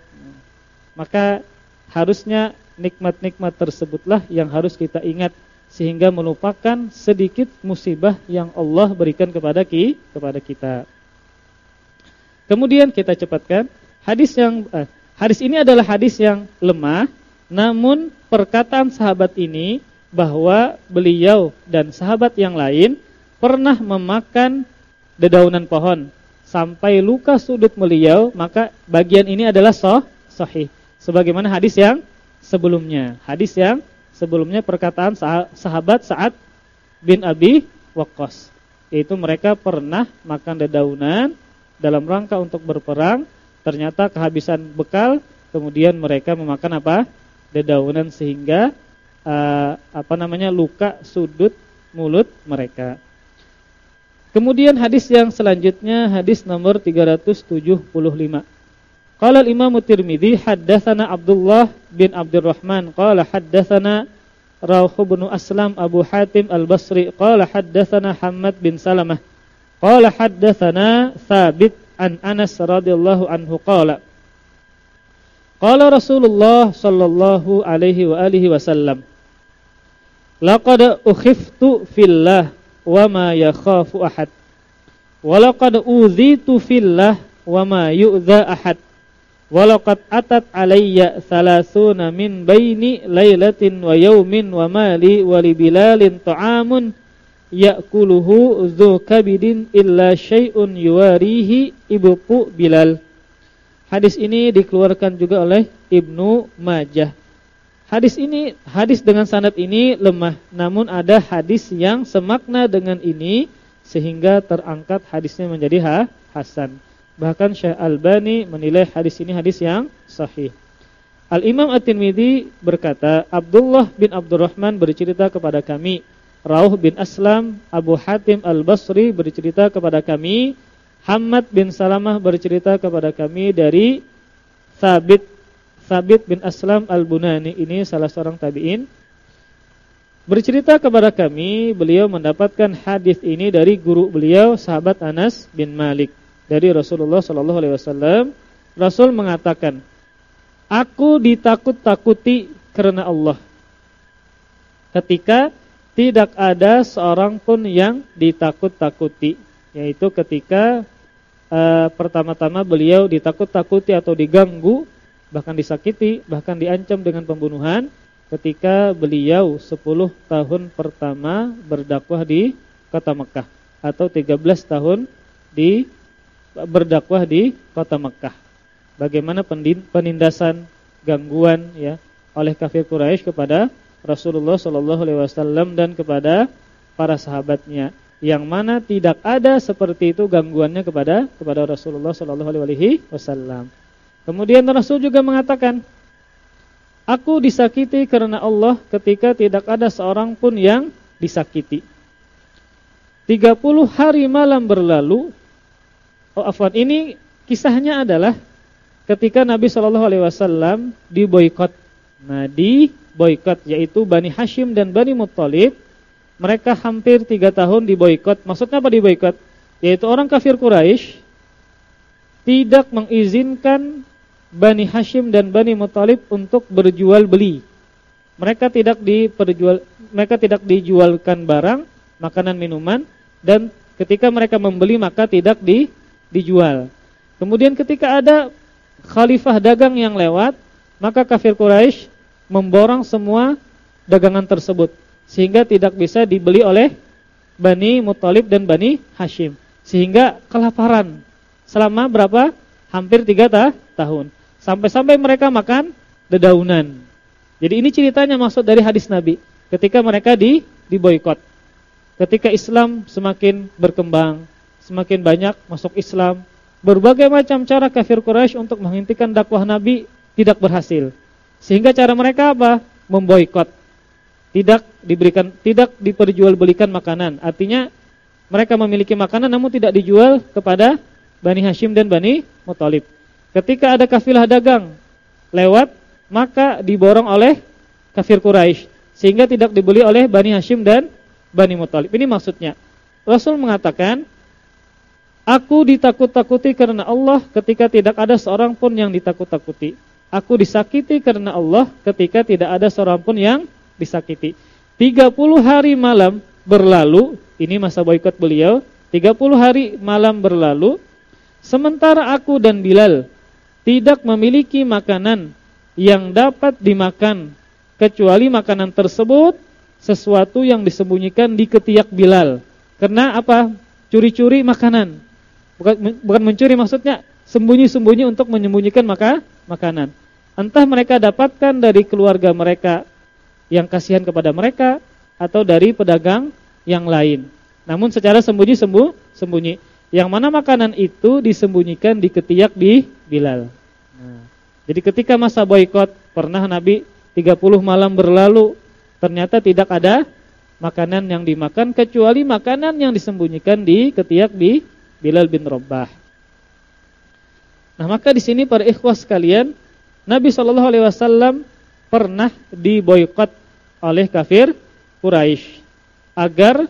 Maka harusnya nikmat-nikmat tersebutlah yang harus kita ingat sehingga melupakan sedikit musibah yang Allah berikan kepada ki, kepada kita. Kemudian kita cepatkan hadis yang eh, hadis ini adalah hadis yang lemah, namun perkataan sahabat ini bahwa beliau dan sahabat yang lain pernah memakan dedaunan pohon sampai luka sudut beliau, maka bagian ini adalah sah, sahih. Sebagaimana hadis yang sebelumnya. Hadis yang sebelumnya perkataan sahabat Sa'ad bin Abi Waqqas. Yaitu mereka pernah makan dedaunan dalam rangka untuk berperang, ternyata kehabisan bekal, kemudian mereka memakan apa? dedaunan sehingga uh, apa namanya luka sudut mulut mereka. Kemudian hadis yang selanjutnya hadis nomor 375. Qala al-Imam Tirmizi haddatsana Abdullah bin Abdurrahman. Qala haddatsana Rauh bin Aslam Abu Hatim Al-Basri. Qala haddatsana Hamad bin Salamah. Qala haddatsana Thabit an Anas radhiyallahu anhu. Qala Qala Rasulullah sallallahu alaihi wa alihi wasallam Laqad ukhiftu fillah wa ma yakhafu ahad. Walaqad uzitu fillah wa ma yu'dha ahad. Walaqad atat alayya thalathuna min baini lailatin wa yawmin wa mali wa li bilalin ta'amun ya'kuluhu dzu kabidin illa syai'un yuwarihi ibtu Bilal. Hadis ini dikeluarkan juga oleh Ibnu Majah. Hadis ini hadis dengan sanad ini lemah, namun ada hadis yang semakna dengan ini sehingga terangkat hadisnya menjadi ha, hasan. Bahkan Syekh Albani menilai hadis ini hadis yang sahih. Al-Imam At-Tirmidzi berkata, Abdullah bin Abdurrahman bercerita kepada kami, Rauh bin Aslam, Abu Hatim Al-Basri bercerita kepada kami, Hamad bin Salamah bercerita kepada kami dari Thabit Sabit bin Aslam Al-Bunani ini salah seorang tabi'in. Bercerita kepada kami beliau mendapatkan hadis ini dari guru beliau sahabat Anas bin Malik dari Rasulullah sallallahu alaihi wasallam. Rasul mengatakan aku ditakut-takuti karena Allah. Ketika tidak ada seorang pun yang ditakut-takuti yaitu ketika uh, pertama-tama beliau ditakut-takuti atau diganggu bahkan disakiti, bahkan diancam dengan pembunuhan ketika beliau 10 tahun pertama berdakwah di kota Mekah atau 13 tahun di berdakwah di kota Mekah. Bagaimana penindasan gangguan ya oleh kafir Quraisy kepada Rasulullah Shallallahu alaihi wasallam dan kepada para sahabatnya yang mana tidak ada seperti itu gangguannya kepada kepada Rasulullah Shallallahu alaihi wasallam. Kemudian Rasul juga mengatakan, Aku disakiti karena Allah ketika tidak ada seorang pun yang disakiti. 30 hari malam berlalu, oh afwan, ini kisahnya adalah ketika Nabi Shallallahu alaihi wasallam diboikot. Nah, di boikot yaitu Bani Hashim dan Bani Muttalib, mereka hampir tiga tahun diboikot. Maksudnya apa diboikot? Yaitu orang kafir Quraisy tidak mengizinkan Bani Hashim dan Bani Muthalib untuk berjual beli. Mereka tidak diperjual mereka tidak dijualkan barang, makanan, minuman dan ketika mereka membeli maka tidak di, dijual. Kemudian ketika ada khalifah dagang yang lewat, maka kafir Quraisy memborong semua dagangan tersebut sehingga tidak bisa dibeli oleh Bani Muthalib dan Bani Hashim sehingga kelaparan selama berapa? Hampir tiga ta tahun. Sampai-sampai mereka makan dedaunan. Jadi ini ceritanya maksud dari hadis Nabi. Ketika mereka di diboikot. Ketika Islam semakin berkembang, semakin banyak masuk Islam, berbagai macam cara kafir Quraisy untuk menghentikan dakwah Nabi tidak berhasil. Sehingga cara mereka apa? Memboikot. Tidak diberikan tidak diperjualbelikan makanan. Artinya mereka memiliki makanan namun tidak dijual kepada Bani Hashim dan Bani Muthalib. Ketika ada kafilah dagang lewat, maka diborong oleh kafir Quraisy sehingga tidak dibeli oleh Bani Hashim dan Bani Muthalib. Ini maksudnya. Rasul mengatakan, Aku ditakut-takuti karena Allah ketika tidak ada seorang pun yang ditakut-takuti. Aku disakiti karena Allah ketika tidak ada seorang pun yang disakiti. 30 hari malam berlalu, ini masa boikot beliau, 30 hari malam berlalu, sementara aku dan Bilal tidak memiliki makanan yang dapat dimakan kecuali makanan tersebut sesuatu yang disembunyikan di ketiak Bilal. Karena apa? Curi-curi makanan. Bukan bukan mencuri maksudnya sembunyi-sembunyi untuk menyembunyikan maka makanan. Entah mereka dapatkan dari keluarga mereka yang kasihan kepada mereka atau dari pedagang yang lain. Namun secara sembunyi-sembunyi, sembunyi. Yang mana makanan itu disembunyikan di ketiak di Bilal. Nah, jadi ketika masa boykot pernah Nabi 30 malam berlalu ternyata tidak ada makanan yang dimakan kecuali makanan yang disembunyikan di ketiak di Bilal bin Rabah. Nah, maka di sini para ikhwah sekalian, Nabi Shallallahu alaihi wasallam pernah diboykot oleh kafir Quraisy agar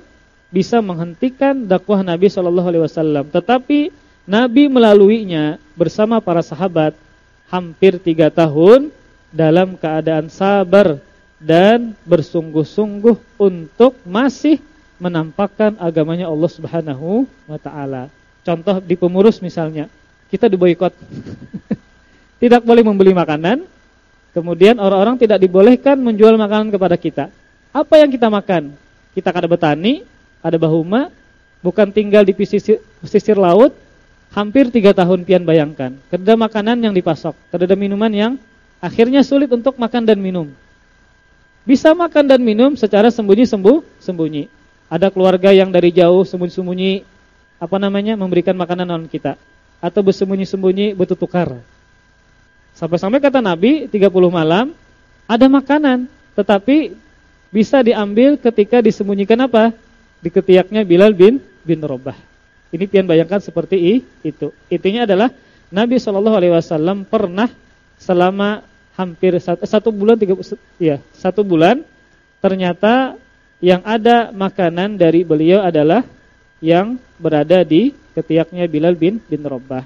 bisa menghentikan dakwah Nabi Shallallahu alaihi wasallam. Tetapi Nabi melaluinya bersama para sahabat hampir tiga tahun dalam keadaan sabar dan bersungguh-sungguh untuk masih menampakkan agamanya Allah Subhanahu wa taala. Contoh di pemurus misalnya, kita diboikot. tidak boleh membeli makanan. Kemudian orang-orang tidak dibolehkan menjual makanan kepada kita. Apa yang kita makan? Kita kada betani, ada bahuma, bukan tinggal di pesisir, pesisir laut, hampir tiga tahun pian bayangkan. Kada makanan yang dipasok, kada minuman yang akhirnya sulit untuk makan dan minum. Bisa makan dan minum secara sembunyi-sembunyi. Sembunyi. Ada keluarga yang dari jauh sembunyi-sembunyi apa namanya memberikan makanan non kita atau bersembunyi-sembunyi bertukar. Sampai-sampai kata Nabi 30 malam ada makanan, tetapi bisa diambil ketika disembunyikan apa? Di ketiaknya Bilal bin bin Robah. Ini pian bayangkan seperti itu. Intinya adalah Nabi Shallallahu alaihi wasallam pernah selama hampir satu, bulan tiga ya, satu bulan ternyata yang ada makanan dari beliau adalah yang berada di ketiaknya Bilal bin bin Robah.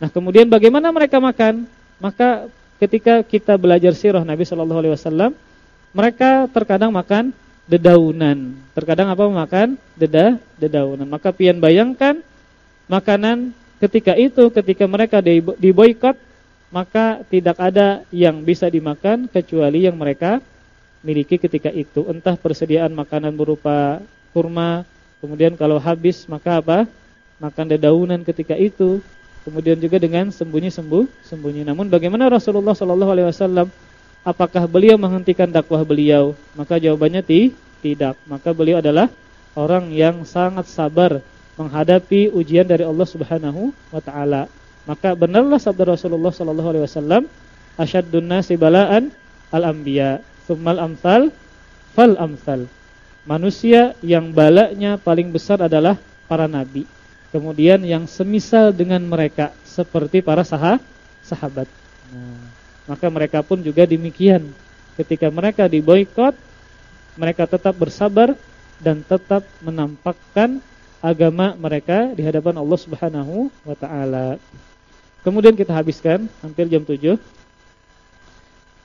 Nah, kemudian bagaimana mereka makan? Maka ketika kita belajar sirah Nabi Shallallahu alaihi wasallam mereka terkadang makan dedaunan. Terkadang apa makan deda dedaunan. Maka pian bayangkan makanan ketika itu ketika mereka diboikot maka tidak ada yang bisa dimakan kecuali yang mereka miliki ketika itu. Entah persediaan makanan berupa kurma, kemudian kalau habis maka apa? Makan dedaunan ketika itu. Kemudian juga dengan sembunyi-sembunyi. Sembunyi. Namun bagaimana Rasulullah Shallallahu alaihi wasallam apakah beliau menghentikan dakwah beliau? Maka jawabannya ti, tidak. Maka beliau adalah orang yang sangat sabar menghadapi ujian dari Allah Subhanahu wa taala. Maka benarlah sabda Rasulullah sallallahu alaihi wasallam, asyaddun nasi bala'an al-anbiya, tsummal amsal fal amsal. Manusia yang balanya paling besar adalah para nabi. Kemudian yang semisal dengan mereka seperti para sahabat. Nah, maka mereka pun juga demikian. Ketika mereka diboykot, mereka tetap bersabar dan tetap menampakkan agama mereka di hadapan Allah Subhanahu wa taala. Kemudian kita habiskan hampir jam 7.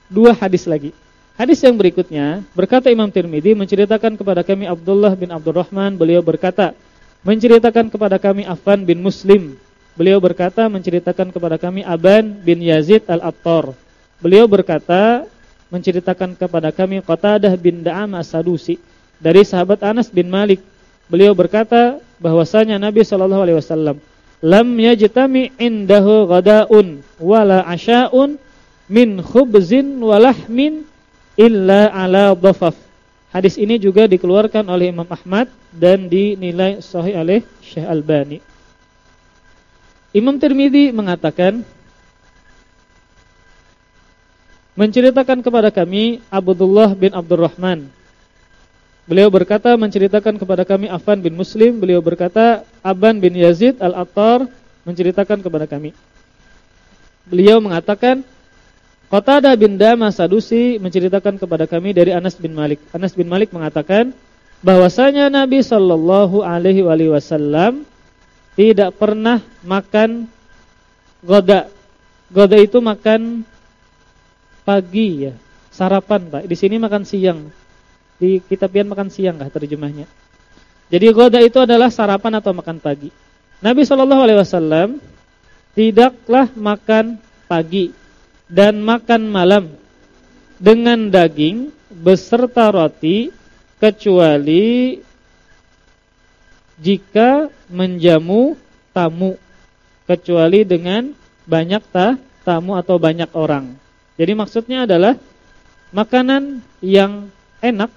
Dua hadis lagi. Hadis yang berikutnya berkata Imam Tirmidzi menceritakan kepada kami Abdullah bin Abdurrahman beliau berkata menceritakan kepada kami Affan bin Muslim beliau berkata menceritakan kepada kami Aban bin Yazid Al-Attar Beliau berkata menceritakan kepada kami Qatadah bin Da'am As-Sadusi dari sahabat Anas bin Malik. Beliau berkata bahwasanya Nabi sallallahu alaihi wasallam lam yajtami indahu ghadaun wala asya'un min khubzin walahmin illa ala dhafaf. Hadis ini juga dikeluarkan oleh Imam Ahmad dan dinilai sahih oleh Syekh Albani. Imam Tirmizi mengatakan menceritakan kepada kami Abdullah bin Abdurrahman. Beliau berkata menceritakan kepada kami Affan bin Muslim, beliau berkata Aban bin Yazid Al-Attar menceritakan kepada kami. Beliau mengatakan Qatadah bin Dama Sadusi menceritakan kepada kami dari Anas bin Malik. Anas bin Malik mengatakan bahwasanya Nabi sallallahu alaihi wasallam tidak pernah makan goda. Goda itu makan pagi ya, sarapan Pak. Di sini makan siang. Di kitabian makan siang kah terjemahnya. Jadi goda itu adalah sarapan atau makan pagi. Nabi Shallallahu alaihi wasallam tidaklah makan pagi dan makan malam dengan daging beserta roti kecuali jika menjamu tamu kecuali dengan banyak ta, tamu atau banyak orang. Jadi maksudnya adalah makanan yang enak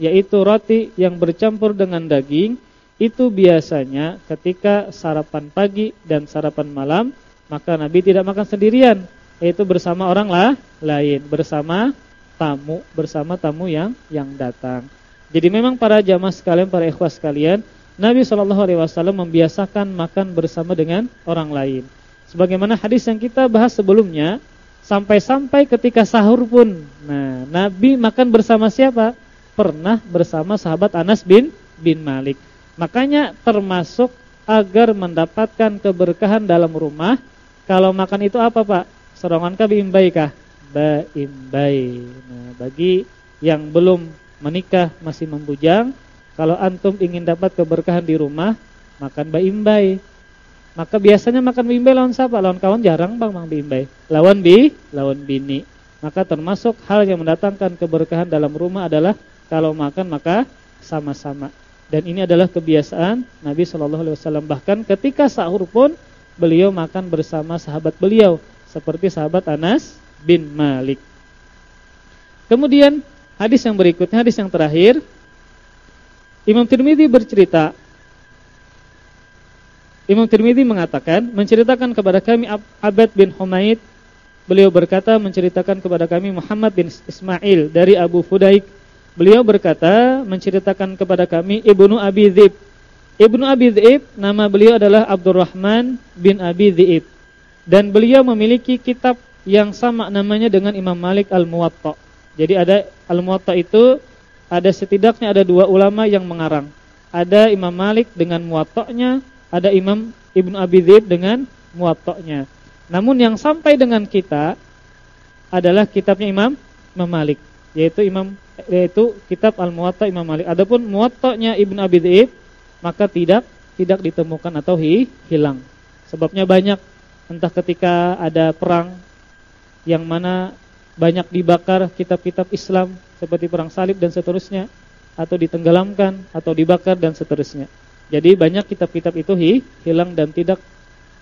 yaitu roti yang bercampur dengan daging itu biasanya ketika sarapan pagi dan sarapan malam maka Nabi tidak makan sendirian yaitu bersama orang lah lain bersama tamu bersama tamu yang yang datang. Jadi memang para jamaah sekalian para ikhwas sekalian Nabi Shallallahu Alaihi Wasallam membiasakan makan bersama dengan orang lain. Sebagaimana hadis yang kita bahas sebelumnya, sampai-sampai ketika sahur pun, nah Nabi makan bersama siapa? Pernah bersama sahabat Anas bin bin Malik. Makanya termasuk agar mendapatkan keberkahan dalam rumah, kalau makan itu apa Pak? Serongan kah biimbai kah? Baimbai. Nah, bagi yang belum menikah masih membujang, kalau antum ingin dapat keberkahan di rumah, makan baimbai. Maka biasanya makan baimbai lawan siapa? Lawan kawan jarang bang mang baimbai. Lawan bi, lawan bini. Maka termasuk hal yang mendatangkan keberkahan dalam rumah adalah kalau makan maka sama-sama. Dan ini adalah kebiasaan Nabi Shallallahu Alaihi Wasallam. Bahkan ketika sahur pun beliau makan bersama sahabat beliau seperti sahabat Anas bin Malik. Kemudian hadis yang berikutnya, hadis yang terakhir Imam Tirmidzi bercerita Imam Tirmidzi mengatakan menceritakan kepada kami Abad bin Humaid beliau berkata menceritakan kepada kami Muhammad bin Ismail dari Abu Fudaik. Beliau berkata menceritakan kepada kami Ibnu Abi Dzib. Ibnu Abi Dzib nama beliau adalah Abdurrahman bin Abi Dzib. Dan beliau memiliki kitab yang sama namanya dengan Imam Malik Al-Muwatta. Jadi ada Al-Muwatta itu ada setidaknya ada dua ulama yang mengarang. Ada Imam Malik dengan muwatta'nya, ada Imam Ibnu Abi Dzib dengan muwatta'nya. Namun yang sampai dengan kita adalah kitabnya Imam Imam Malik, yaitu Imam yaitu kitab Al-Muwatta Imam Malik. Adapun muwatta'nya Ibnu Abi Dzib maka tidak tidak ditemukan atau hi, hilang. Sebabnya banyak entah ketika ada perang yang mana banyak dibakar kitab-kitab Islam seperti perang salib dan seterusnya atau ditenggelamkan atau dibakar dan seterusnya. Jadi banyak kitab-kitab itu hi, hilang dan tidak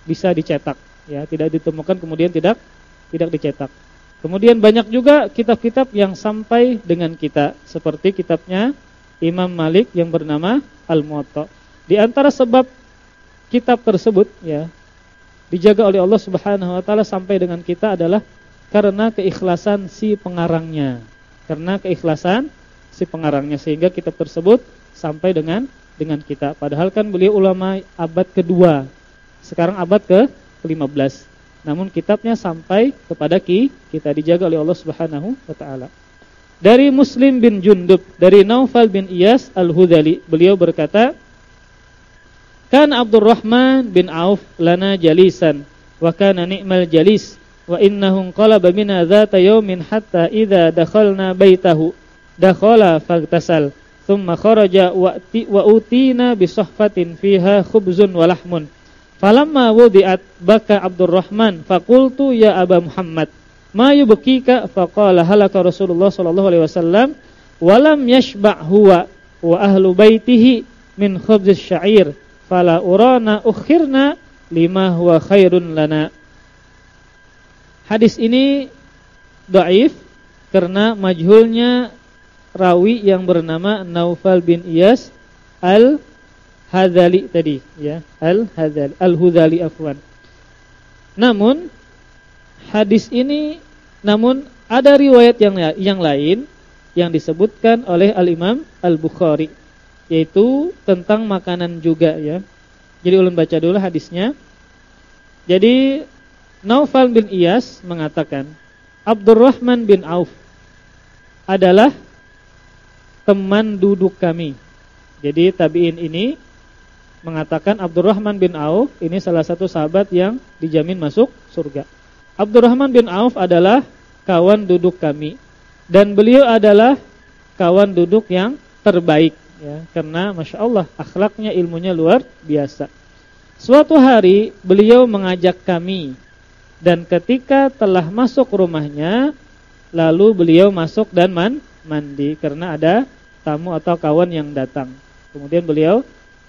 bisa dicetak ya, tidak ditemukan kemudian tidak tidak dicetak. Kemudian banyak juga kitab-kitab yang sampai dengan kita seperti kitabnya Imam Malik yang bernama Al-Muwatta. Di antara sebab kitab tersebut ya dijaga oleh Allah Subhanahu wa taala sampai dengan kita adalah karena keikhlasan si pengarangnya karena keikhlasan si pengarangnya sehingga kitab tersebut sampai dengan dengan kita. Padahal kan beliau ulama abad kedua, sekarang abad ke 15. Namun kitabnya sampai kepada ki kita dijaga oleh Allah Subhanahu wa taala. Dari Muslim bin Jundub, dari Naufal bin Iyas Al-Hudali, beliau berkata, "Kan Abdurrahman bin Auf lana jalisan wa kana ni'mal jalis." wa innahu qalaba bina dzata yawmin hatta idza dakhalna baitahu dakhala faghtasal thumma kharaja wa wa utina bi sahfatin fiha khubzun wa lahmun. Falamma wudi'at baka Abdurrahman faqultu ya Aba Muhammad ma yubkika? Faqala halaka Rasulullah sallallahu alaihi wasallam walam yashba' huwa wa ahlu baitihi min khubzis syair fala urana ukhirna lima huwa khairun lana. Hadis ini doaif karena majhulnya rawi yang bernama Naufal bin Iyas al Hadali tadi ya al Hadali al Hudali afwan. Namun hadis ini namun ada riwayat yang yang lain yang disebutkan oleh Al Imam Al Bukhari yaitu tentang makanan juga ya. Jadi ulun baca dulu hadisnya. Jadi Naufal bin Iyas mengatakan Abdurrahman bin Auf adalah teman duduk kami. Jadi tabi'in ini mengatakan Abdurrahman bin Auf ini salah satu sahabat yang dijamin masuk surga. Abdurrahman bin Auf adalah kawan duduk kami dan beliau adalah kawan duduk yang terbaik ya karena masya Allah akhlaknya ilmunya luar biasa. Suatu hari beliau mengajak kami dan ketika telah masuk rumahnya lalu beliau masuk dan man, mandi karena ada tamu atau kawan yang datang. Kemudian beliau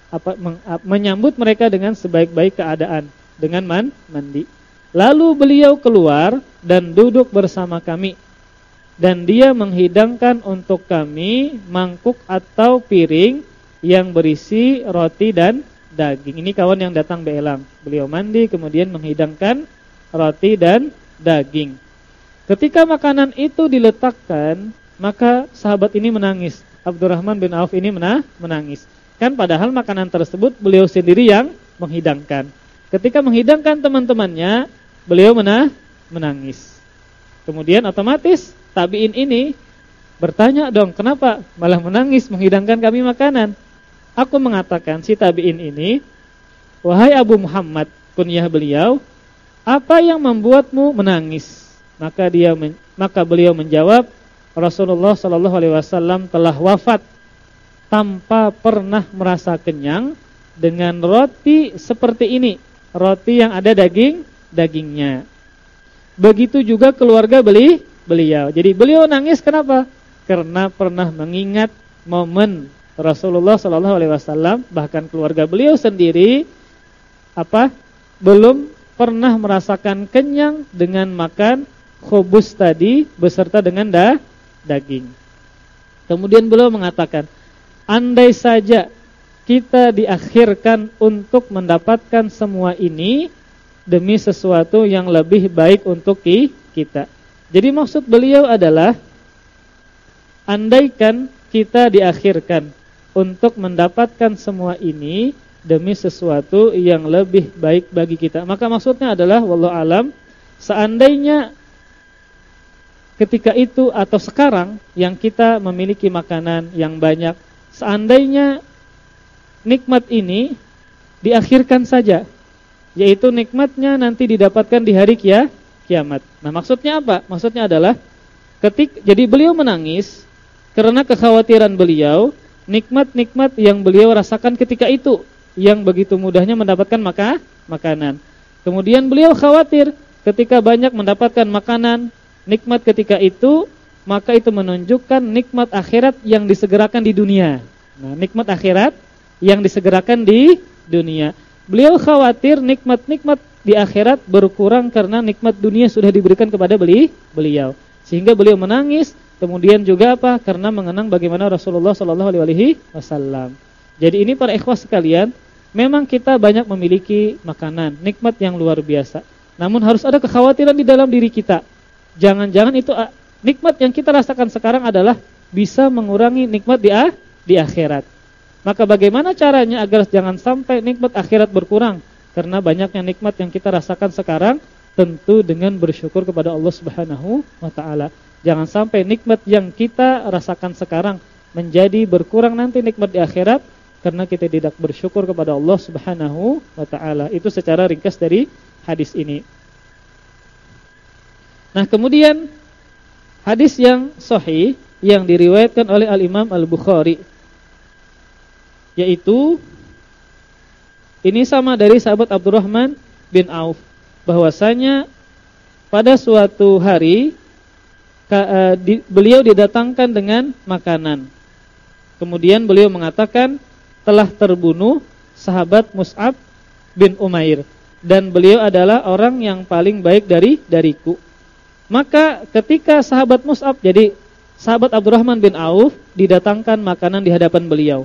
apa meng, menyambut mereka dengan sebaik-baik keadaan dengan man, mandi. Lalu beliau keluar dan duduk bersama kami. Dan dia menghidangkan untuk kami mangkuk atau piring yang berisi roti dan daging. Ini kawan yang datang belang. Beliau mandi kemudian menghidangkan roti dan daging. Ketika makanan itu diletakkan, maka sahabat ini menangis. Abdurrahman bin Auf ini menangis. Kan padahal makanan tersebut beliau sendiri yang menghidangkan. Ketika menghidangkan teman-temannya, beliau menah, menangis. Kemudian otomatis tabiin ini bertanya dong, kenapa malah menangis menghidangkan kami makanan? Aku mengatakan si tabiin ini, wahai Abu Muhammad, kunyah beliau, apa yang membuatmu menangis? Maka dia maka beliau menjawab, Rasulullah Shallallahu alaihi wasallam telah wafat tanpa pernah merasa kenyang dengan roti seperti ini roti yang ada daging dagingnya. Begitu juga keluarga beli beliau. Jadi beliau nangis kenapa? Karena pernah mengingat momen Rasulullah Shallallahu Alaihi Wasallam bahkan keluarga beliau sendiri apa belum pernah merasakan kenyang dengan makan khobus tadi beserta dengan da, daging. Kemudian beliau mengatakan, andai saja kita diakhirkan untuk mendapatkan semua ini demi sesuatu yang lebih baik untuk kita. Jadi maksud beliau adalah andaikan kita diakhirkan untuk mendapatkan semua ini demi sesuatu yang lebih baik bagi kita. Maka maksudnya adalah wallahu alam seandainya ketika itu atau sekarang yang kita memiliki makanan yang banyak, seandainya nikmat ini diakhirkan saja yaitu nikmatnya nanti didapatkan di hari kia, kiamat. Nah, maksudnya apa? Maksudnya adalah ketik jadi beliau menangis karena kekhawatiran beliau nikmat-nikmat yang beliau rasakan ketika itu yang begitu mudahnya mendapatkan maka makanan. Kemudian beliau khawatir ketika banyak mendapatkan makanan, nikmat ketika itu, maka itu menunjukkan nikmat akhirat yang disegerakan di dunia. Nah, nikmat akhirat yang disegerakan di dunia. Beliau khawatir nikmat-nikmat di akhirat berkurang karena nikmat dunia sudah diberikan kepada beli, beliau. Sehingga beliau menangis, kemudian juga apa? Karena mengenang bagaimana Rasulullah Shallallahu alaihi wasallam. Jadi ini para ikhwas sekalian, memang kita banyak memiliki makanan, nikmat yang luar biasa. Namun harus ada kekhawatiran di dalam diri kita. Jangan-jangan itu ah, nikmat yang kita rasakan sekarang adalah bisa mengurangi nikmat di ah, di akhirat. Maka bagaimana caranya agar jangan sampai nikmat akhirat berkurang? Karena banyaknya nikmat yang kita rasakan sekarang tentu dengan bersyukur kepada Allah Subhanahu wa taala. Jangan sampai nikmat yang kita rasakan sekarang menjadi berkurang nanti nikmat di akhirat karena kita tidak bersyukur kepada Allah Subhanahu wa taala. Itu secara ringkas dari hadis ini. Nah, kemudian hadis yang sahih yang diriwayatkan oleh Al-Imam Al-Bukhari yaitu ini sama dari sahabat Abdurrahman bin Auf bahwasanya pada suatu hari di, beliau didatangkan dengan makanan. Kemudian beliau mengatakan telah terbunuh sahabat Mus'ab bin Umair dan beliau adalah orang yang paling baik dari dariku. Maka ketika sahabat Mus'ab jadi sahabat Abdurrahman bin Auf didatangkan makanan di hadapan beliau.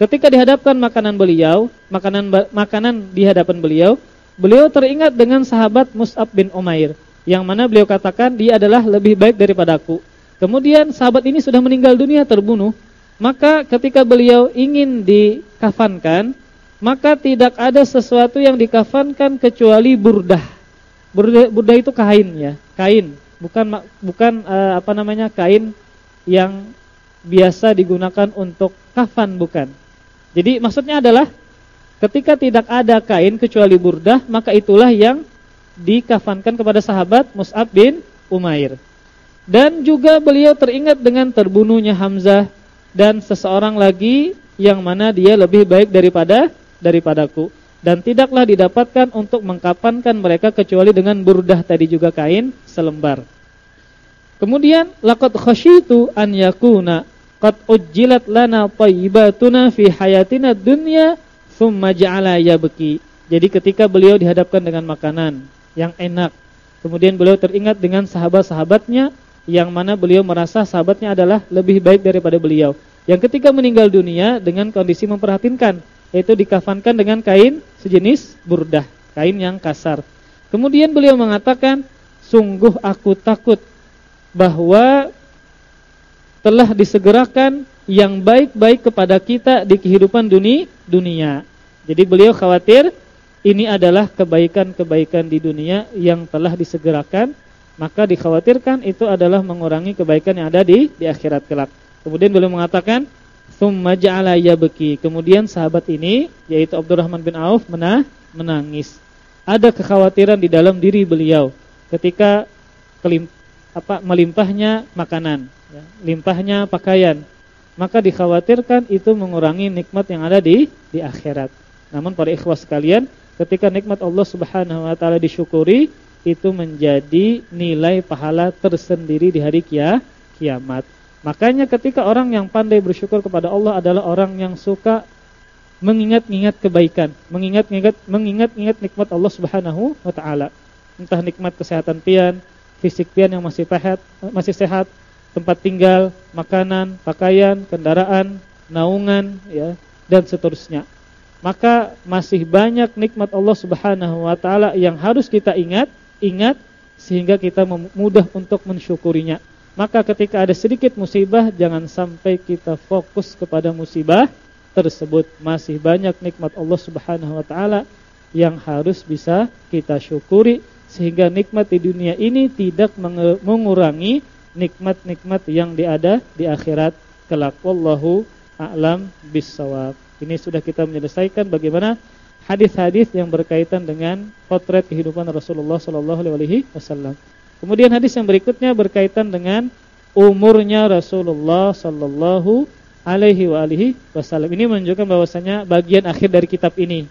Ketika dihadapkan makanan beliau, makanan makanan di hadapan beliau, beliau teringat dengan sahabat Mus'ab bin Umair yang mana beliau katakan dia adalah lebih baik daripadaku. Kemudian sahabat ini sudah meninggal dunia terbunuh, maka ketika beliau ingin dikafankan, maka tidak ada sesuatu yang dikafankan kecuali burdah. Burdah, burdah itu kain ya, kain, bukan bukan uh, apa namanya kain yang biasa digunakan untuk kafan bukan. Jadi maksudnya adalah ketika tidak ada kain kecuali burdah, maka itulah yang dikafankan kepada sahabat Mus'ab bin Umair. Dan juga beliau teringat dengan terbunuhnya Hamzah dan seseorang lagi yang mana dia lebih baik daripada daripadaku dan tidaklah didapatkan untuk mengkapankan mereka kecuali dengan burdah tadi juga kain selembar. Kemudian laqad khasyitu an yakuna qad ujjilat lana thayyibatuna fi hayatina dunya thumma ja'ala yabki. Jadi ketika beliau dihadapkan dengan makanan yang enak, kemudian beliau teringat dengan sahabat-sahabatnya yang mana beliau merasa sahabatnya adalah lebih baik daripada beliau. Yang ketika meninggal dunia dengan kondisi memperhatinkan, yaitu dikafankan dengan kain sejenis burdah, kain yang kasar. Kemudian beliau mengatakan, "Sungguh aku takut bahwa telah disegerakan yang baik-baik kepada kita di kehidupan dunia dunia. Jadi beliau khawatir ini adalah kebaikan-kebaikan di dunia yang telah disegerakan, maka dikhawatirkan itu adalah mengurangi kebaikan yang ada di di akhirat kelak. Kemudian beliau mengatakan, "Tsumma ja'ala yabki." Kemudian sahabat ini yaitu Abdurrahman bin Auf menah, menangis. Ada kekhawatiran di dalam diri beliau ketika kelim, apa melimpahnya makanan ya, limpahnya pakaian, maka dikhawatirkan itu mengurangi nikmat yang ada di di akhirat. Namun para ikhwas sekalian, ketika nikmat Allah Subhanahu wa taala disyukuri, itu menjadi nilai pahala tersendiri di hari kia, kiamat. Makanya ketika orang yang pandai bersyukur kepada Allah adalah orang yang suka mengingat-ingat kebaikan, mengingat-ingat mengingat-ingat nikmat Allah Subhanahu wa taala. Entah nikmat kesehatan pian, fisik pian yang masih sehat, masih sehat, tempat tinggal, makanan, pakaian, kendaraan, naungan ya dan seterusnya. Maka masih banyak nikmat Allah Subhanahu wa taala yang harus kita ingat, ingat sehingga kita mudah untuk mensyukurinya. Maka ketika ada sedikit musibah jangan sampai kita fokus kepada musibah tersebut. Masih banyak nikmat Allah Subhanahu wa taala yang harus bisa kita syukuri sehingga nikmat di dunia ini tidak mengurangi nikmat-nikmat yang diada di akhirat kelak. Wallahu a'lam bissawab. Ini sudah kita menyelesaikan bagaimana hadis-hadis yang berkaitan dengan potret kehidupan Rasulullah sallallahu alaihi wasallam. Kemudian hadis yang berikutnya berkaitan dengan umurnya Rasulullah sallallahu alaihi wa alihi wasallam. Ini menunjukkan bahwasanya bagian akhir dari kitab ini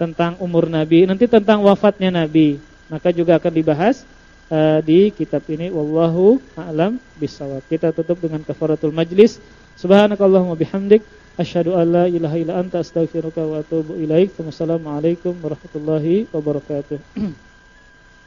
tentang umur Nabi, nanti tentang wafatnya Nabi. Maka juga akan dibahas uh, di kitab ini wallahu a'lam bisawab. Kita tutup dengan kafaratul majlis. Subhanakallahumma bihamdik asyhadu an la ilaha illa anta astaghfiruka wa atubu ilaik. Wassalamualaikum warahmatullahi wabarakatuh.